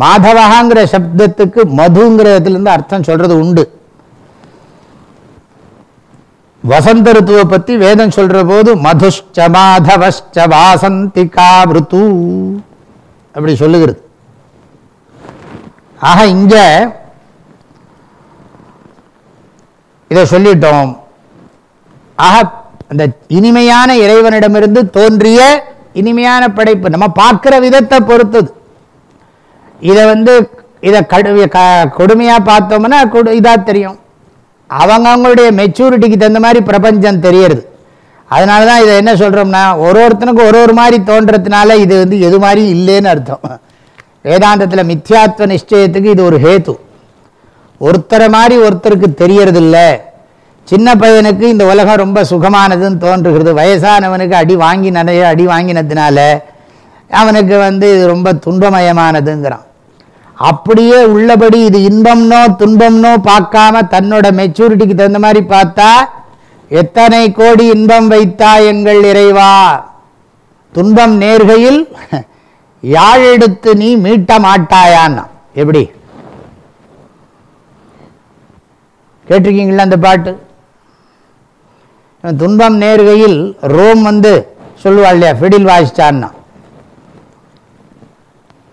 மாதவகாங்கிற சப்தத்துக்கு மதுங்கிற அர்த்தம் சொல்கிறது உண்டு. வசந்த ருத்துவை பத்தி வேதம் சொல்ற போது மதுஷ்ச மாதவஷ்ச வாசந்திகா விருத்து அப்படி சொல்லுகிறது. ஆக இங்க இதை சொல்லிட்டோம். ஆக அந்த இனிமையான இறைவனிடமிருந்து தோன்றிய இனிமையான படைப்பு நம்ம பார்க்கிற விதத்தை பொறுத்தது. இதை வந்து இதை கடு க- கொடுமையா பார்த்தோம்னா கொடு இதா தெரியும். அவங்கவுங்களுடைய மெச்சூரிட்டிக்கு தகுந்த மாதிரி பிரபஞ்சம் தெரியறது. அதனால தான் இதை என்ன சொல்கிறோம்னா ஒரு ஒருத்தனுக்கும் ஒரு ஒரு மாதிரி தோன்றதுனால இது வந்து எது மாதிரி இல்லைன்னு அர்த்தம். வேதாந்தத்தில் மித்யாத்வ நிச்சயத்துக்கு இது ஒரு ஹேத்து. ஒருத்தரை மாதிரி ஒருத்தருக்கு தெரியறதில்ல. சின்ன பையனுக்கு இந்த உலகம் ரொம்ப சுகமானதுன்னு தோன்றுகிறது. வயசானவனுக்கு அடி வாங்கி நிறைய அடி வாங்கினதுனால அவனுக்கு வந்து இது ரொம்ப துன்பமயமானதுங்கிறான். அப்படியே உள்ளபடி இது இன்பம்னோ துன்பம்னோ பார்க்காம தன்னோட மெச்சூரிட்டிக்கு தகுந்த மாதிரி பார்த்தா எத்தனை கோடி இன்பம் வைத்தா எங்கள் இறைவா? துன்பம் நேர்கையில் யாழ் எடுத்து நீ மீட்ட மாட்டாயான்னா? எப்படி? கேட்டிருக்கீங்களா அந்த பாட்டு? துன்பம் நேர்கையில் ரோம் வந்து சொல்லுவாள் இல்லையா? ஃபிடில் வாசிச்சான்னா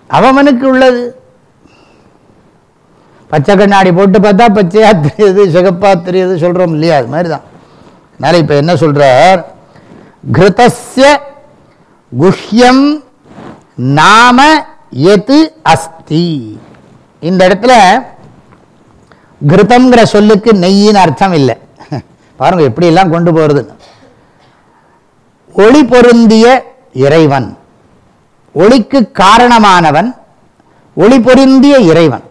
அவமனுக்கு உள்ளது. பச்சை கண்ணாடி போட்டு பார்த்தா பச்சையா தெரியுது சிகப்பா தெரியுது சொல்றோம் இல்லையா? அது மாதிரி தான் அதனால இப்ப என்ன சொல்றார்? கிருதஸ்ய குஹ்யம் நாம எது அஸ்தி? இந்த இடத்துல கிருதம்ங்கிற சொல்லுக்கு நெய்யின்னு அர்த்தம் இல்லை. பாருங்க எப்படி எல்லாம் கொண்டு போறது? ஒளி பொருந்திய இறைவன் ஒளிக்கு காரணமானவன் ஒளி பொருந்திய இறைவன்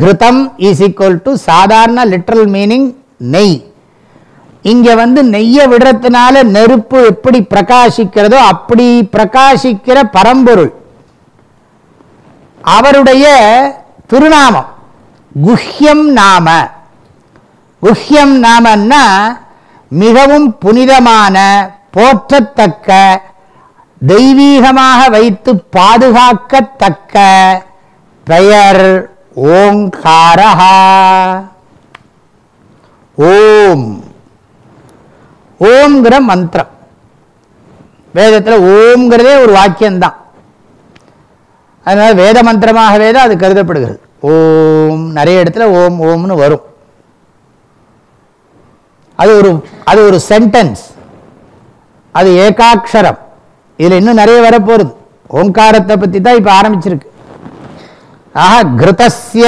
கிருதம் இஸ் ஈக்குவல் டு சாதாரண லிட்ரல் மீனிங் நெய். இங்கே வந்து நெய்யை விடுறதுனால நெருப்பு எப்படி பிரகாசிக்கிறதோ அப்படி பிரகாசிக்கிற பரம்பொருள். அவருடைய திருநாமம் குஹ்யம் நாம. குஹ்யம் நாமன்னா மிகவும் புனிதமான போற்றத்தக்க தெய்வீகமாக வைத்து பாதுகாக்கத்தக்க பெயர். ஓங்காரஹா. ஓம். ஓம்ங்கிற மந்திரம். வேதத்தில் ஓம்ங்கிறதே ஒரு வாக்கியம்தான். அதனால் வேத மந்திரமாகவே தான் அது கருதப்படுகிறது. ஓம் நிறைய இடத்துல ஓம் ஓம்னு வரும். அது ஒரு அது ஒரு சென்டென்ஸ் அது ஏகாட்சரம். இதில் இன்னும் நிறைய வரப்போகுது. ஓங்காரத்தை பற்றி தான் இப்போ ஆரம்பிச்சிருக்கு. ஆஹா கிருதஸ்ய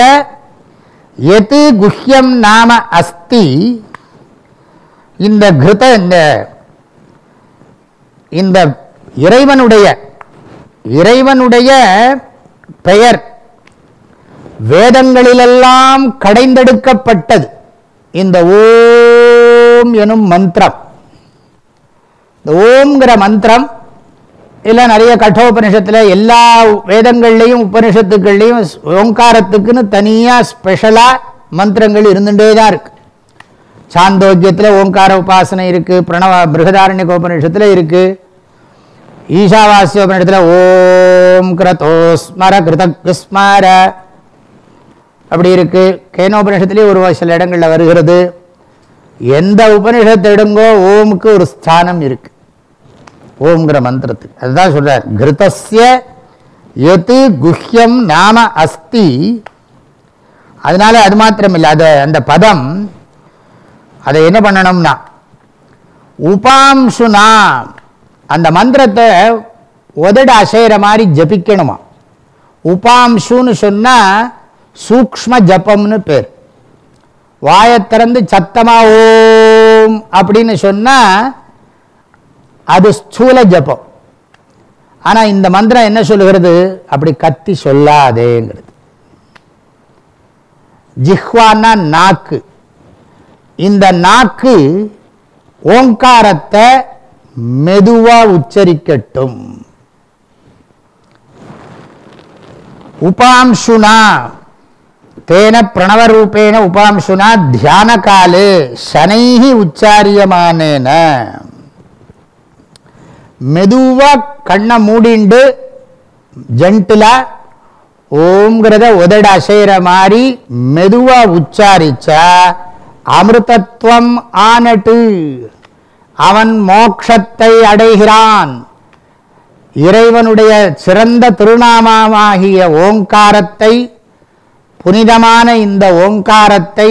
எது குஹ்யம் நாம அஸ்தி? இந்த கிருத இந்த இந்த இறைவனுடைய இறைவனுடைய பெயர் வேதங்களிலெல்லாம் கடைந்தெடுக்கப்பட்டது. இந்த ஓம் எனும் மந்திரம். இந்த ஓம்ங்கிற மந்திரம் இல்லை நிறைய கட்டோபனிஷத்தில் எல்லா வேதங்கள்லையும் உபனிஷத்துக்கள்லையும் ஓங்காரத்துக்குன்னு தனியாக ஸ்பெஷலாக மந்திரங்கள் இருந்துகிட்டே தான் இருக்குது சாந்தோக்கியத்தில் ஓங்கார உபாசனை இருக்குது பிரணவ பிருகதாரண்ய உபனிஷத்தில் இருக்குது ஈஷாவாசிய உபனிஷத்தில் ஓம் கிரதோஸ்மர ஸ்மர ஸ்மர அப்படி இருக்குது கேனோபனிஷத்துலேயே ஒரு சில இடங்களில் வருகிறது. எந்த உபனிஷத்தை எடுங்கோ ஓமுக்கு ஒரு ஸ்தானம் இருக்குது ஓம்ங்கிற மந்திரத்துக்கு அதுதான் சொல்கிறார் கிருதஸ்ய எது குஹ்யம் நாம அஸ்தி. அதனால அது மாத்திரம் இல்லை அது அந்த பதம் அதை என்ன பண்ணணும்னா உபாம்சுனா அந்த மந்திரத்தை உதட அசைகிற மாதிரி ஜபிக்கணுமா? உபாம்சுன்னு சொன்னால் சூக்ஷ்ம ஜபம்னு பேர். வாயை திறந்து சத்தமாக ஓம் அப்படின்னு சொன்னால் அது ஸ்தூல ஜபம். ஆனால் இந்த மந்திரம் என்ன சொல்லுகிறது? அப்படி கத்தி சொல்லாதேங்கிறது. ஜிஹ்வான்னா நாக்கு. இந்த நாக்கு ஓங்காரத்தை மெதுவா உச்சரிக்கட்டும். உபாம்சுனா தேன பிரணவரூபேண உபாம்சுனா தியான காலே சனைகி உச்சாரியமானேன. மெதுவா கண்ணை மூடிண்டு ஜென்டிலா ஓம்ங்கிறத உதட அசைகிற மாதிரி மெதுவாக உச்சாரிச்சா அமிர்தத்துவம் ஆனட்டு. அவன் மோக்ஷத்தை அடைகிறான். இறைவனுடைய சிறந்த திருநாமமாகிய ஓங்காரத்தை புனிதமான இந்த ஓங்காரத்தை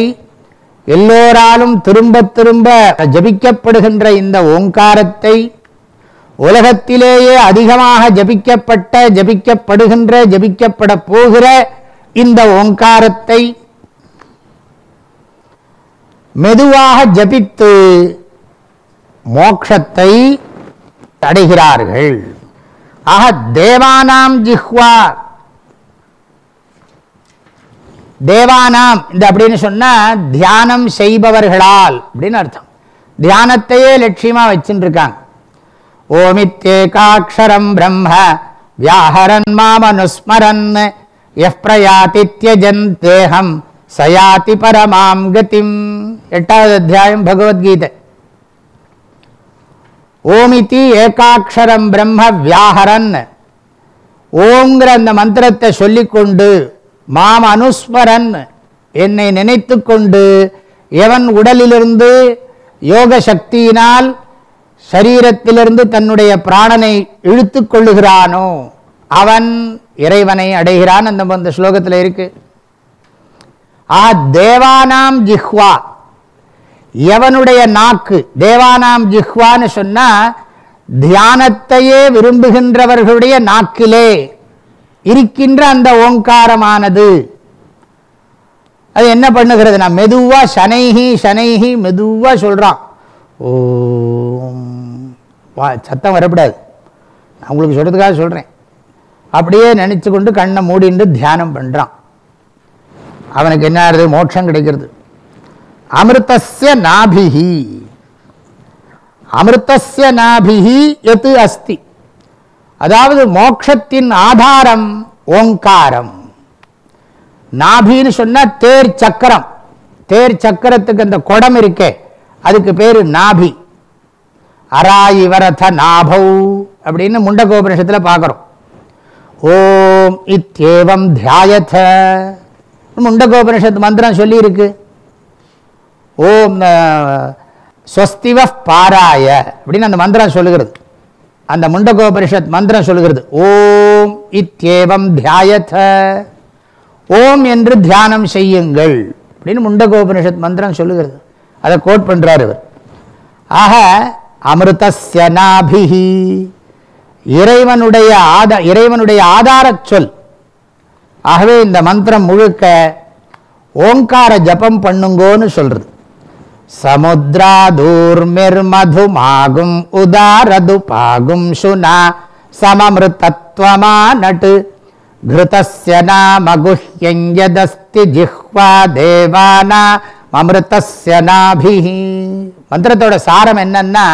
எல்லோராலும் திரும்ப திரும்ப ஜபிக்கப்படுகின்ற இந்த ஓங்காரத்தை உலகத்திலேயே அதிகமாக ஜபிக்கப்பட்ட ஜபிக்கப்படுகின்ற ஜபிக்கப்பட போகிற இந்த ஓங்காரத்தை மெதுவாக ஜபித்து மோக்ஷத்தை தடைகிறார்கள். ஆக தேவானாம் ஜிஹ்வா. தேவானாம் இந்த அப்படின்னு சொன்னால் தியானம் செய்பவர்களால் அப்படின்னு அர்த்தம். தியானத்தையே லட்சியமா வச்சுட்டு இருக்காங்க. ஓமித்யேகாட்சரம் பிரம்ம வியாஹரன் மாமனுஸ்மரன் எஃப் பிரயாதி தியஜன் தேகம் சயாதி பரமாம் கதிம். எட்டாவது அத்தியாயம் பகவத்கீதை. ஓமிதி ஏகாட்சரம் பிரம்ம வியாஹரன். ஓங்கிற அந்த மந்திரத்தை சொல்லிக்கொண்டு மாம் அனுஸ்மரன் என்னை நினைத்து கொண்டு எவன் உடலிலிருந்து யோக சக்தியினால் சரீரத்திலிருந்து தன்னுடைய பிராணனை இழுத்து கொள்ளுகிறானோ அவன் இறைவனை அடைகிறான் அந்த அந்த ஸ்லோகத்தில் இருக்கு. ஆ தேவானாம் ஜிஹ்வா. எவனுடைய நாக்கு தேவானாம் ஜிஹ்வான்னு சொன்னா தியானத்தையே விரும்புகின்றவர்களுடைய நாக்கிலே இருக்கின்ற அந்த ஓங்காரமானது. அது என்ன பண்ணுகிறது? நான் மெதுவா சனைஹி சனைஹி மெதுவா சொல்றான். ஓம். வா சத்தம் வரக்கூடாது நான் உங்களுக்கு சொல்றதுக்காக சொல்றேன். அப்படியே நினைச்சு கொண்டு கண்ணை மூடிண்டு தியானம் பண்றான். அவனுக்கு என்ன ஆகுது மோட்சம் கிடைக்கிறது. அமிர்தசிய நாபிகி அமிர்தசிய நாபிகி எது அஸ்தி? அதாவது மோட்சத்தின் ஆதாரம் ஓங்காரம். நாபின்னு சொன்னா தேர் சக்கரம். தேர் சக்கரத்துக்கு அந்த குடம் இருக்கே. அதுக்கு பேரு நாபி. அராயிவரத நாபௌ அப்படின்னு முண்டகோபனிஷத்தில் பார்க்குறோம் ஓம் இத்தேவம் தியாயத. முண்டகோபனிஷத்து மந்திரம் சொல்லியிருக்கு. ஓம் ஸ்வஸ்திவ பாராய அப்படின்னு அந்த மந்திரம் சொல்லுகிறது. அந்த முண்டகோபனிஷத் மந்திரம் சொல்லுகிறது. ஓம் இத்தேவம் தியாயத. ஓம் என்று தியானம் செய்யுங்கள் அப்படின்னு முண்டகோபனிஷத் மந்திரம் சொல்லுகிறது. அதை கோட் பண்ணுறார் இவர். ஆக அமிர்தஸ்ய இறைவனுடைய ஆத இறைவனுடைய ஆதார சொல். ஆகவே இந்த மந்திரம் முழுக்க ஓங்கார ஜபம் பண்ணுங்கோன்னு சொல்கிறது சமுத்ரா தூர்மிர்மதுமாகும் உதாரது பாகும் சுனா சமமிருத்தத்வமா நட்டு கிருதஸ்ய நாமகுஹ்யங்கதஸ்தி ஜிஹ்வா தேவானா அமிர்தஸ்ய நாபிஹி. மந்திரத்தோட சாரம் என்னன்னா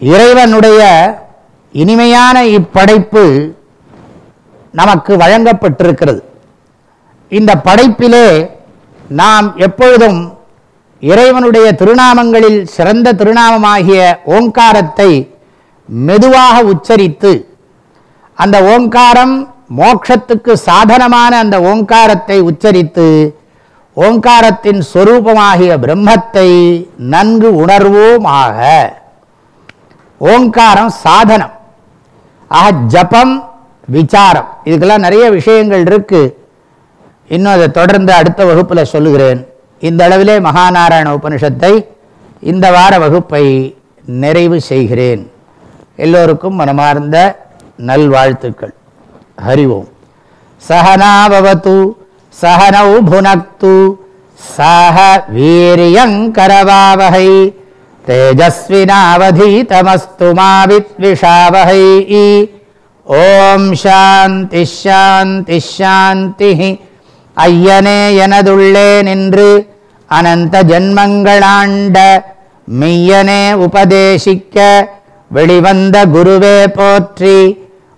இறைவனுடைய இனிமையான இப்படைப்பு நமக்கு வழங்கப்பட்டிருக்கிறது. இந்த படைப்பிலே நாம் எப்பொழுதும் இறைவனுடைய திருநாமங்களில் சிறந்த திருநாமமாகிய ஓங்காரத்தை மெதுவாக உச்சரித்து அந்த ஓங்காரம் மோட்சத்துக்கு சாதனமான அந்த ஓங்காரத்தை உச்சரித்து ஓங்காரத்தின் சொரூபமாகிய பிரம்மத்தை நன்கு உணர்வோமாக. ஓங்காரம் சாதனம். ஆக ஜபம் விசாரம். இதுக்கெல்லாம் நிறைய விஷயங்கள் இருக்கு. இன்னும் அதை தொடர்ந்து அடுத்த வகுப்பில் சொல்லுகிறேன். இந்த அளவிலே மகாநாராயண உபனிஷத்தை இந்த வார வகுப்பை நிறைவு செய்கிறேன். எல்லோருக்கும் மனமார்ந்த நல்வாழ்த்துக்கள். ஹரி ஓம் சகனாபவத்து சகனௌ புனக்து சஹ வீரியங்கரவாவகை தேஜஸ்வினாவதீதமஸ்து மாவித்விஷாவகை ஓம் சாந்தி ஷாந்தி ஷாந்தி ஐயனே எனதுள்ளே நின்று அனந்த ஜன்மங்களாண்ட மெய்யனே உபதேசிக்க வெளிவந்த குருவே போற்றி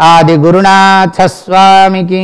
ஆதிகுருநாத சுவாமிக்கு